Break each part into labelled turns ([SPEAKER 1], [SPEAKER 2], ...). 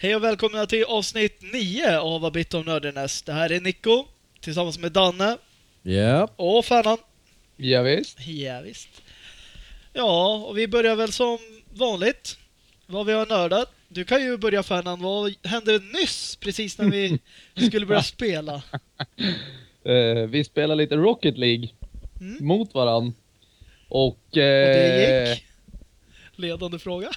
[SPEAKER 1] Hej och välkomna till avsnitt 9 av A Bit of Nerdiness. Det här är Nico tillsammans med Danne
[SPEAKER 2] Japp.
[SPEAKER 1] och Fernan.
[SPEAKER 3] Ja, visst.
[SPEAKER 1] Ja, visst. Ja, och vi börjar väl som vanligt. Vad vi har nördat. Du kan ju börja Fernan. Vad hände nyss precis när vi skulle börja spela?
[SPEAKER 3] Eh, vi spelar lite Rocket League
[SPEAKER 1] Mm.
[SPEAKER 3] mot varann. Och...
[SPEAKER 1] Och det
[SPEAKER 3] Eh,
[SPEAKER 1] gick. Ledande fråga.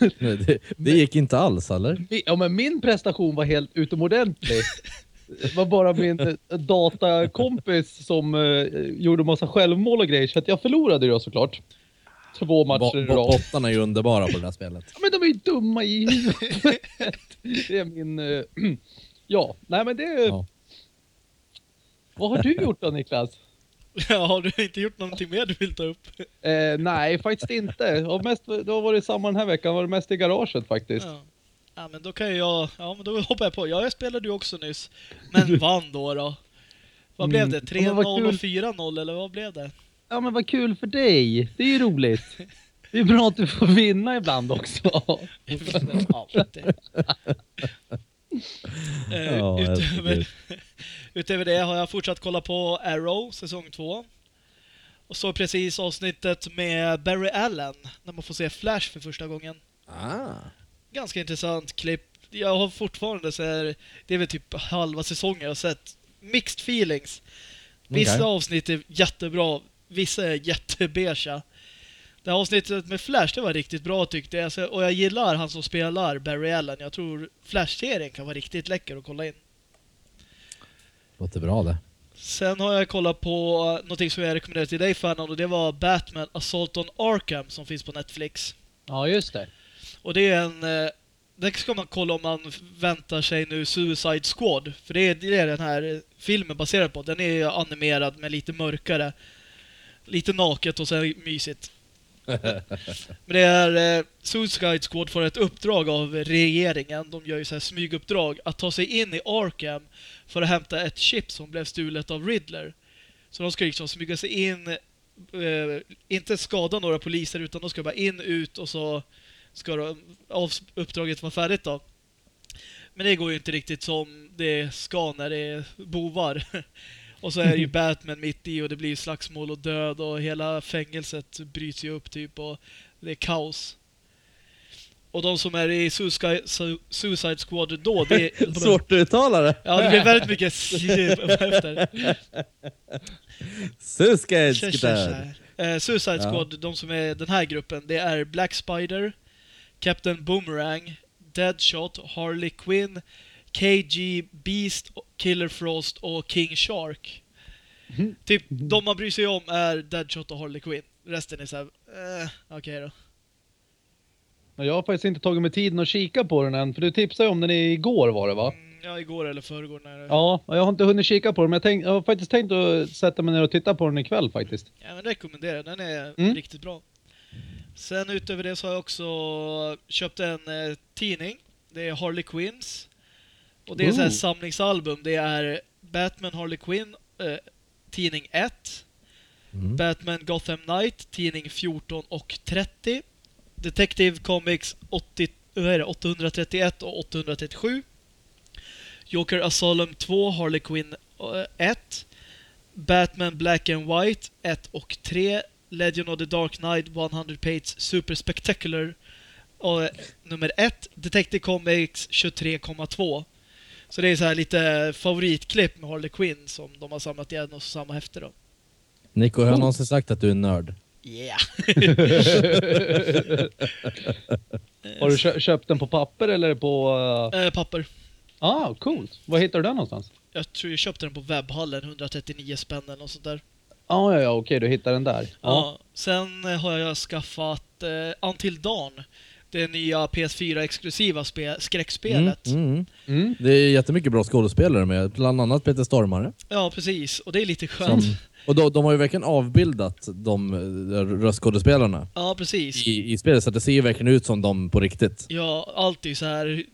[SPEAKER 2] Nej, Det, det gick inte alls eller?
[SPEAKER 3] ja, men min prestation var helt utomordentlig. Det var bara min eh, datakompis som eh, gjorde massa självmål och grejer, så att jag förlorade ju såklart. Två matcher i rad.
[SPEAKER 2] Bottarna är ju underbara på det här spelet.
[SPEAKER 3] Ja, Men de är ju dumma i. Det är min... eh, Ja, nej men det...
[SPEAKER 2] Ja.
[SPEAKER 3] Vad har du gjort då Niklas?
[SPEAKER 1] Ja, har du inte gjort någonting mer du vill ta upp?
[SPEAKER 3] Eh, nej, faktiskt inte. Och mest, det har varit samma den här veckan, var det mest i garaget faktiskt.
[SPEAKER 1] Ja. ja, men då kan jag... Ja, men då hoppar jag på. Ja, jag spelade ju också nyss. Men vann då då. Vad blev det?
[SPEAKER 3] Mm. Ja, men vad
[SPEAKER 1] 3-0 och
[SPEAKER 3] kul.
[SPEAKER 1] 4-0 eller vad blev det?
[SPEAKER 3] Ja men vad kul för dig. Det är ju roligt. Det är bra att du får vinna ibland också.
[SPEAKER 1] Alltid.
[SPEAKER 2] Ja,
[SPEAKER 1] utöver. Utöver det har jag fortsatt kolla på Arrow, säsong 2. Och så precis avsnittet med Barry Allen, när man får se Flash för första gången.
[SPEAKER 2] Ah.
[SPEAKER 1] Ganska intressant klipp. Jag har fortfarande så här, det är väl typ halva säsongen jag har sett. Mixed feelings. Vissa
[SPEAKER 2] Okej.
[SPEAKER 1] avsnitt är jättebra, vissa är jättebeiga. Det här avsnittet med Flash, det var riktigt bra tyckte jag. Och jag gillar han som spelar Barry Allen. Jag tror Flash-serien kan vara riktigt läcker att kolla in.
[SPEAKER 2] Låter bra det.
[SPEAKER 1] Sen har jag kollat på någonting som jag rekommenderade till dig Fernan och det var Batman Assault on Arkham som finns på Netflix.
[SPEAKER 3] Ja just det.
[SPEAKER 1] Och det är en... eh, Det ska man kolla om man väntar sig nu Suicide Squad. För det är det är den här filmen baserad på. Den är ju animerad med lite mörkare. Lite naket och så mysigt. Men det är eh, Suicide Squad får ett uppdrag av regeringen. De gör ju så här smyguppdrag att ta sig in i Arkham för att hämta ett chip som blev stulet av Riddler. Så de ska liksom smyga sig in, eh, inte skada några poliser utan de ska bara in, ut och så ska de, av uppdraget vara färdigt då. Men det går ju inte riktigt som det ska när det är bovar. Och så är det ju Batman mitt i och det blir slagsmål och död och hela fängelset bryts ju upp typ och det är kaos. Och de som är i Suicide, Su- Suicide Squad då, det är...
[SPEAKER 2] Svårt att uttala det.
[SPEAKER 1] Ja, det blir väldigt mycket efter. Kör, kör. Eh, Suicide
[SPEAKER 2] Ja.
[SPEAKER 1] Squad, de som är den här gruppen, det är Black Spider, Captain Boomerang, Deadshot, Harley Quinn, KG, Beast, Killer Frost och King Shark.
[SPEAKER 3] Mhm.
[SPEAKER 1] Typ, de man bryr sig om är Deadshot och Harley Quinn. Resten är såhär, eh, okej då.
[SPEAKER 3] Men Jag har faktiskt inte tagit mig tiden att kika på den än, för du tipsade om den igår var det va?
[SPEAKER 1] Mm, ja, igår eller förrgår när det...
[SPEAKER 3] Ja, jag har inte hunnit kika på den, men jag, tänk, jag har faktiskt tänkt att sätta mig ner och titta på den ikväll faktiskt.
[SPEAKER 1] Ja, men rekommenderar. Den är
[SPEAKER 3] Mm.
[SPEAKER 1] riktigt bra. Sen utöver det så har jag också köpt en eh, tidning. Det är Harley Quinns. Och det är så här
[SPEAKER 3] Ooh.
[SPEAKER 1] samlingsalbum. Det är Batman Harley Quinn, eh, tidning 1.
[SPEAKER 2] Mm.
[SPEAKER 1] Batman Gotham Knight, tidning 14 och 30. Detective Comics 80, vad är det, 831 och 837. Joker Asylum 2, Harley Quinn eh, 1. Batman Black and White 1 och 3. Legend of the Dark Knight 100 Page Super Spectacular och, eh, nummer 1. Detective Comics 23,2. Så det är så här lite favoritklipp med Harley Quinn som de har samlat igen och samma häfte då.
[SPEAKER 2] Nico, har jag någonsin sagt att du är nörd?
[SPEAKER 1] Yeah!
[SPEAKER 3] Har du kö- köpt den på papper eller på... Uh...
[SPEAKER 1] Eh, papper.
[SPEAKER 3] Ah, coolt. Var hittar du den någonstans?
[SPEAKER 1] Jag tror jag köpte den på webbhallen, 139 spänn eller något sånt där.
[SPEAKER 3] Ah, ja, ja, okej, du hittar den där.
[SPEAKER 1] Ja. Sen har jag skaffat eh, Until Dawn. Det nya PS4-exklusiva spe- skräckspelet.
[SPEAKER 2] Mm, mm.
[SPEAKER 3] Mm.
[SPEAKER 2] Det är jättemycket bra skådespelare med, bland annat Peter Stormare.
[SPEAKER 1] Ja, precis. Och det är lite skönt.
[SPEAKER 2] Som, och de, de har ju verkligen avbildat de eh, röstskådespelarna
[SPEAKER 1] Ja, precis.
[SPEAKER 2] i, i spelet, så att det ser ju verkligen ut som de på riktigt.
[SPEAKER 1] Ja, allt är ju så här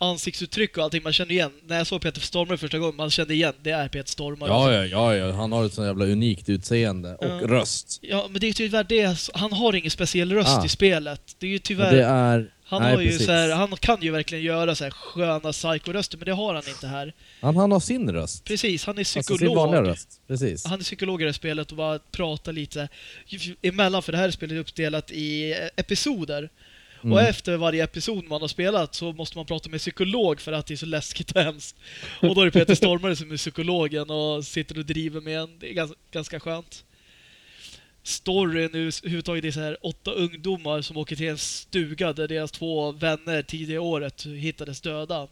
[SPEAKER 1] ansiktsuttryck och allting man känner igen. När jag såg Peter Stormare första gången, man kände igen, det är Peter Stormare.
[SPEAKER 2] Ja, ja, ja, ja, han har ett sånt jävla unikt utseende och
[SPEAKER 1] Ja.
[SPEAKER 2] röst.
[SPEAKER 1] Ja, men det är tyvärr det. Han har ingen speciell röst
[SPEAKER 2] Ah.
[SPEAKER 1] i spelet. Det är ju tyvärr...
[SPEAKER 2] det är
[SPEAKER 1] Han,
[SPEAKER 2] Nej,
[SPEAKER 1] har ju
[SPEAKER 2] precis.
[SPEAKER 1] så här, han kan ju verkligen göra så här sköna psycho-röster, men det har han inte här.
[SPEAKER 2] Han, han har sin röst.
[SPEAKER 1] Precis, han är
[SPEAKER 2] Alltså
[SPEAKER 1] psykolog.
[SPEAKER 2] sin vanliga röst. Precis.
[SPEAKER 1] Han är psykolog i det här spelet och bara pratar lite emellan, för det här spelet är uppdelat i episoder.
[SPEAKER 2] Mm.
[SPEAKER 1] Och efter varje episod man har spelat så måste man prata med psykolog för att det är så läskigt och hemskt. Och då är det Peter Stormare som är psykologen och sitter och driver med en. Det är ganska, ganska skönt. Storyn överhuvudtaget är så här åtta ungdomar som åker till en stuga där deras två vänner tidigare året hittades döda.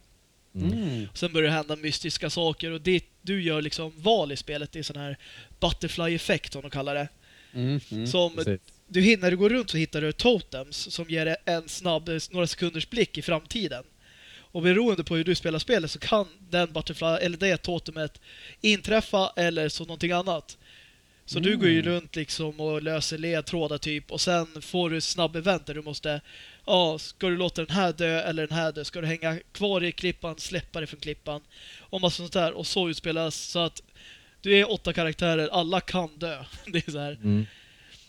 [SPEAKER 3] Mm.
[SPEAKER 1] Sen börjar det hända mystiska saker och det du gör liksom val i spelet, det är sån här butterfly-effekt som de kallar det.
[SPEAKER 3] Mm. Mm.
[SPEAKER 1] Som
[SPEAKER 2] Precis.
[SPEAKER 1] Du, hin- när du går runt så hittar du totems som ger en snabb, några sekunders blick i framtiden. Och beroende på hur du spelar spelet så kan den butterfly, eller det totemet inträffa eller så någonting annat. Så du går ju runt liksom och löser ledtrådar typ och sen får du snabb event där du måste Ja, ska du låta den här dö eller den här dö? Ska du hänga kvar i klippan, släppa dig från klippan? Och massa sånt där. Och så utspelas så att du är åtta karaktärer, alla kan dö. Det är så här.
[SPEAKER 2] Mm.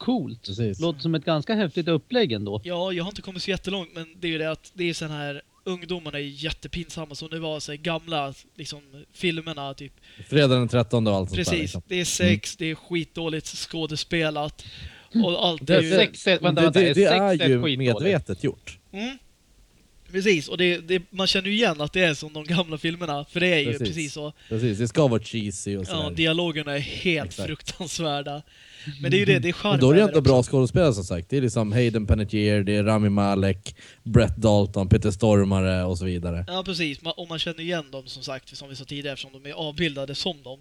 [SPEAKER 3] Coolt.
[SPEAKER 2] Precis.
[SPEAKER 3] Låter som ett ganska häftigt upplägg ändå.
[SPEAKER 1] Ja, jag har inte kommit så jättelångt, men det är ju det att det är sån här ungdomarna är jättepinsamma som det var så här, gamla liksom, filmerna typ.
[SPEAKER 2] Fredag den 13 och allt sånt där.
[SPEAKER 1] Precis,
[SPEAKER 2] Liksom.
[SPEAKER 1] det är sex, det är skitdåligt skådespelat och allt
[SPEAKER 2] Det,
[SPEAKER 1] är ju...
[SPEAKER 2] det,
[SPEAKER 3] Sex- vänta,
[SPEAKER 2] det,
[SPEAKER 3] vänta,
[SPEAKER 2] det, det
[SPEAKER 3] är
[SPEAKER 2] är ju
[SPEAKER 3] skitdåligt?
[SPEAKER 2] medvetet gjort.
[SPEAKER 1] Mm. Precis, och det, det, man känner ju igen att det är som de gamla filmerna, för det är ju
[SPEAKER 2] Precis.
[SPEAKER 1] precis, så.
[SPEAKER 2] Precis, det ska vara cheesy och
[SPEAKER 1] Ja,
[SPEAKER 2] sådär.
[SPEAKER 1] dialogerna är helt
[SPEAKER 2] Exakt.
[SPEAKER 1] fruktansvärda. Men det är ju det, det är
[SPEAKER 2] Men
[SPEAKER 1] charmen
[SPEAKER 2] då är det inte
[SPEAKER 1] också.
[SPEAKER 2] bra skådespelare som sagt. Det är liksom Hayden Panettiere, det är Rami Malek, Brett Dalton, Peter Stormare och så vidare.
[SPEAKER 1] Ja, precis. Man, och man känner igen dem som sagt, som vi sa tidigare, eftersom de är avbildade som dem.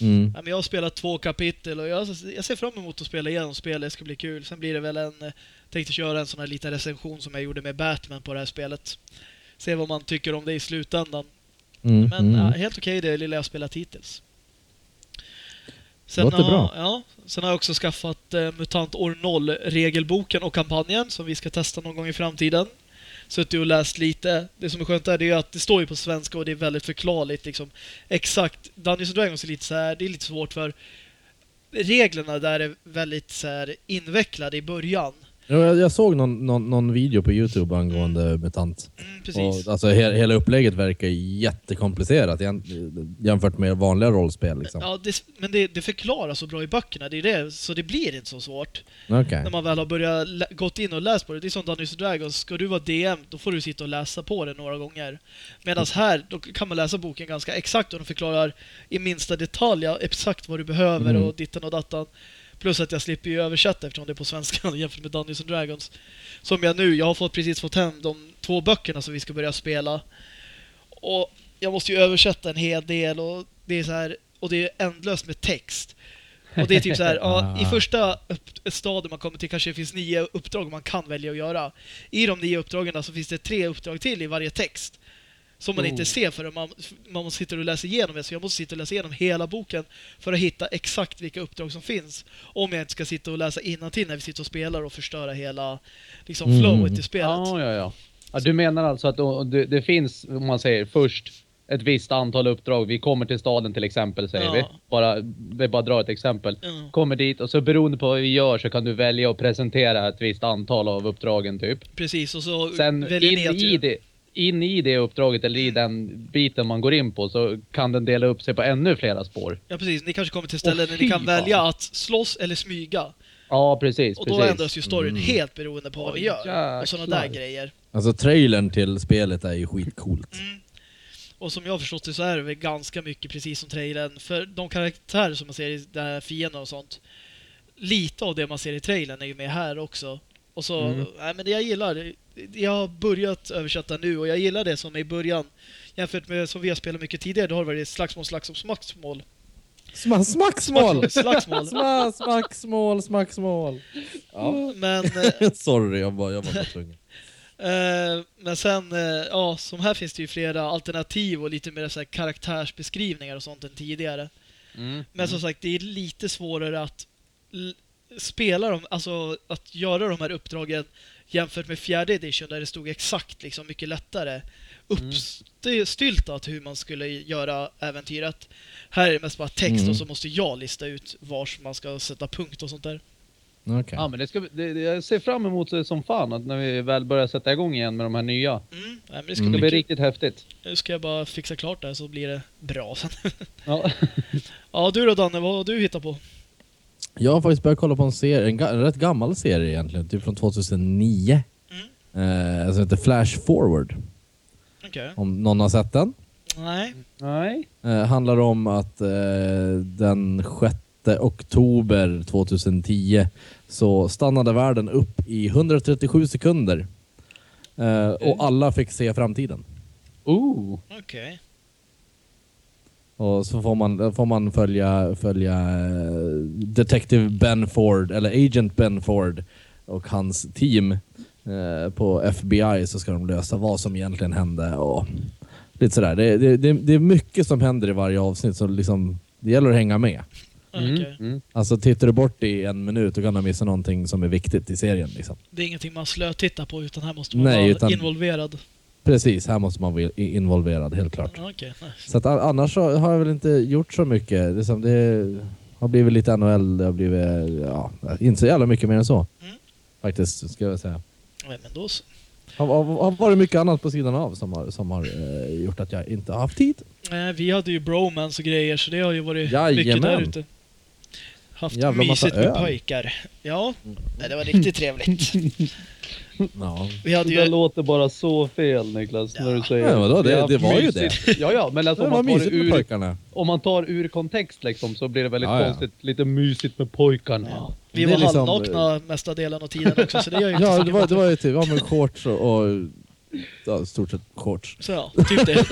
[SPEAKER 2] Mm.
[SPEAKER 1] Ja, men jag har spelat två kapitel och jag, jag ser fram emot att spela igenom spelet, det ska bli kul. Sen blir det väl en... eh, Tänkte köra en sån här liten recension som jag gjorde med Batman på det här spelet. Se vad man tycker om det i slutändan.
[SPEAKER 2] Mm.
[SPEAKER 1] Men
[SPEAKER 2] mm.
[SPEAKER 1] ja, helt okej det lilla jag spelat hittills. Sen
[SPEAKER 2] Låter
[SPEAKER 1] har,
[SPEAKER 2] bra.
[SPEAKER 1] Ja, sen har jag också skaffat eh, MUTANT År 0-regelboken och kampanjen som vi ska testa någon gång i framtiden. Suttit och läst lite. Det som är skönt är, det är att det står ju på svenska och det är väldigt förklarligt. Liksom. Exakt. Dungeons and Dragons är lite så här, det är lite svårt för reglerna där är väldigt så här, invecklade i början.
[SPEAKER 2] Ja, jag, jag såg någon, någon, någon video på Youtube angående MUTANT.
[SPEAKER 1] Mm, precis.
[SPEAKER 2] Och, alltså, he, hela upplägget verkar jättekomplicerat jäm, jämfört med vanliga rollspel. Liksom.
[SPEAKER 1] Ja, det, men det, det förklaras så bra i böckerna, det är det, så det blir inte så svårt.
[SPEAKER 2] Okej.
[SPEAKER 1] När man väl har börjat gått in och läst på det. Det är som Dungeons Dragons. Ska du vara DM, då får du sitta och läsa på det några gånger. Medan här, då kan man läsa boken ganska exakt och de förklarar i minsta detalj exakt vad du behöver
[SPEAKER 2] Mm.
[SPEAKER 1] och dittan och dattan. Plus att jag slipper ju översätta eftersom det är på svenska jämfört med Dungeons and Dragons. Som jag nu, jag har fått, precis fått hem de två böckerna som vi ska börja spela. Och jag måste ju översätta en hel del och det är så här, och det är ändlöst med text. Och det är typ så här, ja, i
[SPEAKER 2] Ah.
[SPEAKER 1] första upp, stadiet man kommer till kanske det finns nio uppdrag man kan välja att göra. I de nio uppdragen så finns det tre uppdrag till i varje text. Som man
[SPEAKER 3] Oh.
[SPEAKER 1] inte ser förrän man, man sitta och läsa igenom det. Så jag måste sitta och läsa igenom hela boken för att hitta exakt vilka uppdrag som finns. Om jag inte ska sitta och läsa innantill när vi sitter och spelar och förstöra hela liksom,
[SPEAKER 2] Mm.
[SPEAKER 1] flowet i spelet.
[SPEAKER 3] Ja, ja, ja. ja. Du menar alltså att då, det, det finns, om man säger först, ett visst antal uppdrag. Vi kommer till staden till exempel, säger
[SPEAKER 1] Ja.
[SPEAKER 3] vi. Bara, vi bara drar ett exempel.
[SPEAKER 1] Ja.
[SPEAKER 3] Kommer dit och så beroende på vad vi gör så kan du välja att presentera ett visst antal av uppdragen typ.
[SPEAKER 1] Precis, och så
[SPEAKER 3] Sen
[SPEAKER 1] väljer
[SPEAKER 3] in
[SPEAKER 1] ni att
[SPEAKER 3] i, det, in i det uppdraget eller i den biten man går in på så kan den dela upp sig på ännu flera spår.
[SPEAKER 1] Ja precis, ni kanske kommer till ställen där ni kan välja att slåss eller smyga.
[SPEAKER 3] Ja, precis.
[SPEAKER 1] Och då
[SPEAKER 3] precis.
[SPEAKER 1] ändras ju storyn
[SPEAKER 2] Mm.
[SPEAKER 1] helt beroende på vad vi gör. Och sådana där grejer.
[SPEAKER 2] Alltså trailern till spelet är ju skitcoolt.
[SPEAKER 1] Mm. Och som jag har förstått det så är det väl ganska mycket precis som trailern. För de karaktärer som man ser i den här fienden och sånt. Lite av det man ser i trailern är ju med här också. Och så,
[SPEAKER 3] Mm.
[SPEAKER 1] nej men det jag gillar, det- jag har börjat översätta nu och jag gillar det som i början. Jämfört med som vi har spelat mycket tidigare, då har det varit slagsmål, slagsmål, slagsmål.
[SPEAKER 2] Sma smacksmål!
[SPEAKER 1] Slagsmål.
[SPEAKER 2] Sma smacksmål, smacksmål. Ja.
[SPEAKER 1] Men, eh,
[SPEAKER 2] Sorry, jag var, jag var bara tvungen.
[SPEAKER 1] Eh, men sen, eh, ja, som här finns det ju flera alternativ och lite mer så här karaktärsbeskrivningar och sånt än tidigare.
[SPEAKER 3] Mm.
[SPEAKER 1] Men som sagt, det är lite svårare att spela dem, alltså att göra de här uppdragen jämfört med fjärde edition där det stod exakt liksom mycket lättare uppstyltat hur man skulle göra äventyret. Här är det mest bara text
[SPEAKER 2] Mm.
[SPEAKER 1] och så måste jag lista ut vars man ska sätta punkt och sånt där.
[SPEAKER 2] Okej.
[SPEAKER 3] Ja, men det ska, det, jag ser fram emot det som fan att när vi väl börjar sätta igång igen med de här nya.
[SPEAKER 1] Mm. Nej, men det ska
[SPEAKER 2] Mm.
[SPEAKER 3] Det
[SPEAKER 1] bli
[SPEAKER 3] riktigt häftigt.
[SPEAKER 1] Nu ska jag bara fixa klart det här så blir det bra sen.
[SPEAKER 3] Ja.
[SPEAKER 1] ja, du då Danne, vad har du hittat på?
[SPEAKER 2] Jag har faktiskt börjat kolla på en serie, en, en rätt gammal serie egentligen, typ från 2009.
[SPEAKER 1] Mm.
[SPEAKER 2] Eh, som heter Flash Forward.
[SPEAKER 1] Okej.
[SPEAKER 2] Om någon har sett den.
[SPEAKER 1] Nej.
[SPEAKER 3] Nej.
[SPEAKER 2] Eh, handlar om att eh, den 6 oktober 2010 så stannade världen upp i 137 sekunder. Eh, och alla fick se framtiden.
[SPEAKER 3] Ooh.
[SPEAKER 1] Okej.
[SPEAKER 2] Och så får man, får man följa, följa eh, Detective Ben Ford, eller Agent Ben Ford och hans team eh, på FBI så ska de lösa vad som egentligen hände och lite sådär. Det, det, det, det är mycket som händer i varje avsnitt så liksom, det gäller att hänga med.
[SPEAKER 3] Mm.
[SPEAKER 1] Okej.
[SPEAKER 3] Mm.
[SPEAKER 2] Alltså tittar du bort i en minut då kan du missa någonting som är viktigt i serien. Liksom.
[SPEAKER 1] Det är ingenting man slötittar på utan här måste man
[SPEAKER 2] Nej,
[SPEAKER 1] vara
[SPEAKER 2] utan-
[SPEAKER 1] involverad.
[SPEAKER 2] Precis, här måste man vara involverad helt klart.
[SPEAKER 1] Ja, Okej, nice.
[SPEAKER 2] Så att annars har jag väl inte gjort så mycket. Liksom det har blivit lite NHL, det har blivit, ja, inte så jävla mycket mer än så.
[SPEAKER 1] Mm.
[SPEAKER 2] Faktiskt, ska jag säga.
[SPEAKER 1] Nej, men då så.
[SPEAKER 2] Har, har, har varit mycket annat på sidan av som har, som har eh, gjort att jag inte har haft tid.
[SPEAKER 1] Nej, vi hade ju bromance och grejer så det har ju varit mycket
[SPEAKER 2] Jajamän.
[SPEAKER 1] där ute. Haft
[SPEAKER 2] Jävla
[SPEAKER 1] mysigt med
[SPEAKER 2] öl.
[SPEAKER 1] pojkar. Ja, nej, det var riktigt trevligt.
[SPEAKER 2] Ja.
[SPEAKER 1] Vi hade
[SPEAKER 3] Det
[SPEAKER 1] ju...
[SPEAKER 3] låter bara så fel Niklas, när du säger
[SPEAKER 2] Ja, vadå? Det- det var ju
[SPEAKER 3] mysigt. Ja, ja, men alltså
[SPEAKER 2] Det
[SPEAKER 3] om man, tar det ur,
[SPEAKER 2] pojkarna.
[SPEAKER 3] om man tar ur kontext liksom så blir det väldigt
[SPEAKER 2] Ja, ja.
[SPEAKER 3] konstigt. Lite mysigt med pojkarna.
[SPEAKER 1] Ja, vi
[SPEAKER 2] Det
[SPEAKER 1] var
[SPEAKER 2] liksom-
[SPEAKER 1] halvnakna mesta delen av tiden också så det gör ju inte
[SPEAKER 2] Ja, det var, det var ju typ, ja men shorts och, och ja, stort sett shorts.
[SPEAKER 1] Så ja, typ det.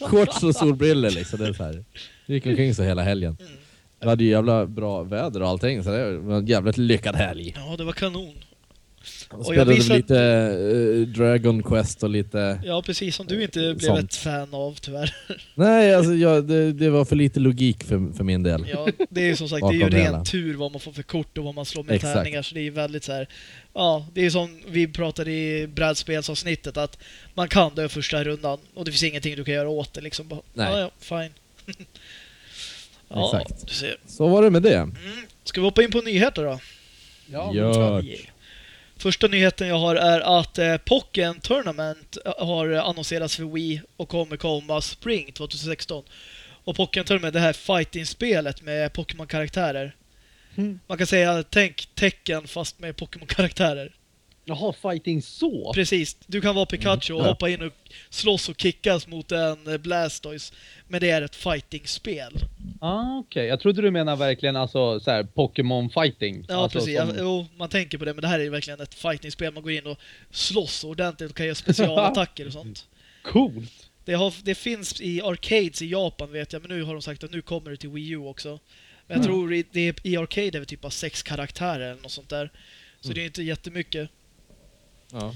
[SPEAKER 2] Shorts och solbriller liksom. Det är så här. Vi gick omkring så hela helgen.
[SPEAKER 1] Mm.
[SPEAKER 2] Vi hade ju jävla bra väder och allting så det var en jävligt lyckad helg.
[SPEAKER 1] Ja, det var kanon.
[SPEAKER 2] Och
[SPEAKER 1] jag
[SPEAKER 2] spelade
[SPEAKER 1] visade-
[SPEAKER 2] lite eh, Dragon Quest och lite...
[SPEAKER 1] Ja, precis som du inte blev
[SPEAKER 2] Sånt.
[SPEAKER 1] ett fan av tyvärr.
[SPEAKER 2] Nej, alltså jag, det, det var för lite logik för, för min del.
[SPEAKER 1] Ja, det är ju som sagt, det är ju ren tur vad man får för kort och vad man slår med
[SPEAKER 2] Exakt.
[SPEAKER 1] tärningar. Så det är ju väldigt så här. Ja, det är som vi pratade i brädspelsavsnittet att man kan dö första rundan och det finns ingenting du kan göra åt det liksom. Bara,
[SPEAKER 2] Nej.
[SPEAKER 1] Ja, ja, fine. ja,
[SPEAKER 2] Exakt.
[SPEAKER 1] du ser.
[SPEAKER 2] Så var det med det.
[SPEAKER 1] Mm. Ska vi hoppa in på nyheter då?
[SPEAKER 3] Ja,
[SPEAKER 2] Gör.
[SPEAKER 1] Första nyheten jag har är att eh, Pokken Tournament eh, har annonserats för Wii och kommer komma Spring 2016. Och Pokken Tournament, det här fighting-spelet med Pokémon-karaktärer.
[SPEAKER 3] Mm.
[SPEAKER 1] Man kan säga, tänk tecken fast med Pokémon-karaktärer.
[SPEAKER 3] Jaha, fighting så?
[SPEAKER 1] Precis, du kan vara Pikachu och
[SPEAKER 2] Ja.
[SPEAKER 1] hoppa in och slåss och kickas mot en eh, Blastoise. Men det är ett fighting-spel.
[SPEAKER 3] Ah, Okej, jag trodde du menar verkligen alltså så här Pokémon fighting.
[SPEAKER 1] Ja,
[SPEAKER 3] alltså,
[SPEAKER 1] precis.
[SPEAKER 3] som-
[SPEAKER 1] Jo, man tänker på det, men det här är verkligen ett fighting-spel. Man går in och slåss ordentligt och kan göra specialattacker och sånt.
[SPEAKER 3] Coolt!
[SPEAKER 1] Det, har, det finns i arcades i Japan vet jag, men nu har de sagt att nu kommer det till Wii U också. Men jag
[SPEAKER 3] Mm.
[SPEAKER 1] tror i, det är, i arcade är det typ bara sex karaktärer eller något sånt där. Så
[SPEAKER 2] Mm.
[SPEAKER 1] det är inte jättemycket.
[SPEAKER 2] Ja.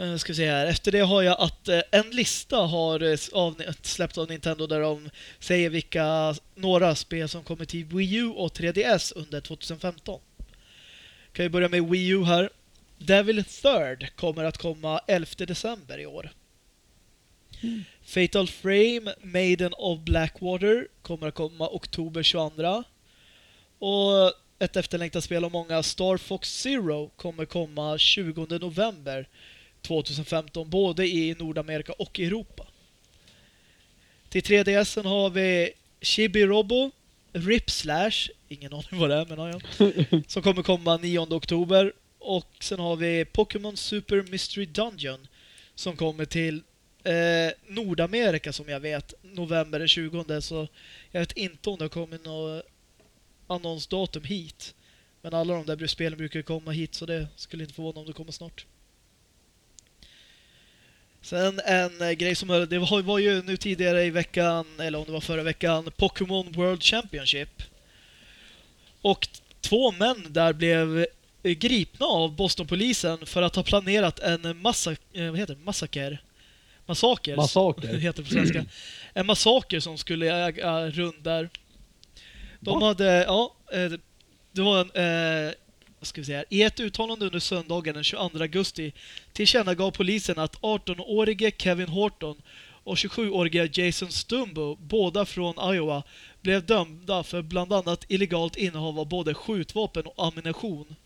[SPEAKER 1] Uh, ska vi se här. Efter det har jag att eh, en lista har uh, av, släppts av Nintendo där de säger vilka några spel som kommer till Wii U och 3DS under 2015. Kan vi börja med Wii U här. Devil Third kommer att komma 11 december i år. Fatal Frame, Maiden of Blackwater kommer att komma oktober 22. Och ett efterlängtat spel av många, Star Fox Zero, kommer komma 20 november 2015, både i Nordamerika och Europa. Till 3DSen har vi Chibi Robo, Rip Slash, ingen aning vad det är, men ja, ja, som kommer komma 9 oktober. Och sen har vi Pokémon Super Mystery Dungeon som kommer till eh, Nordamerika som jag vet, november den 20. Så jag vet inte om det har kommit något annonsdatum hit. Men alla de där spelen brukar komma hit så det skulle inte förvåna om det kommer snart. Sen en eh, grej som det var, var ju nu tidigare i veckan, eller om det var förra veckan, Pokémon World Championship. Och två män där blev eh, gripna av Bostonpolisen för att ha planerat en massa, eh, vad heter det? massaker. Massaker.
[SPEAKER 3] Massaker.
[SPEAKER 1] Det heter på svenska. En massaker som skulle äga rum där. De
[SPEAKER 3] Va?
[SPEAKER 1] hade, ja, eh, det var en, eh, vad ska vi säga, i ett uttalande under söndagen den 22 augusti tillkännagav polisen att 18-årige Kevin Horton och 27-åriga Jason Stumbo, båda från Iowa, blev dömda för bland annat illegalt innehav av både skjutvapen och ammunition.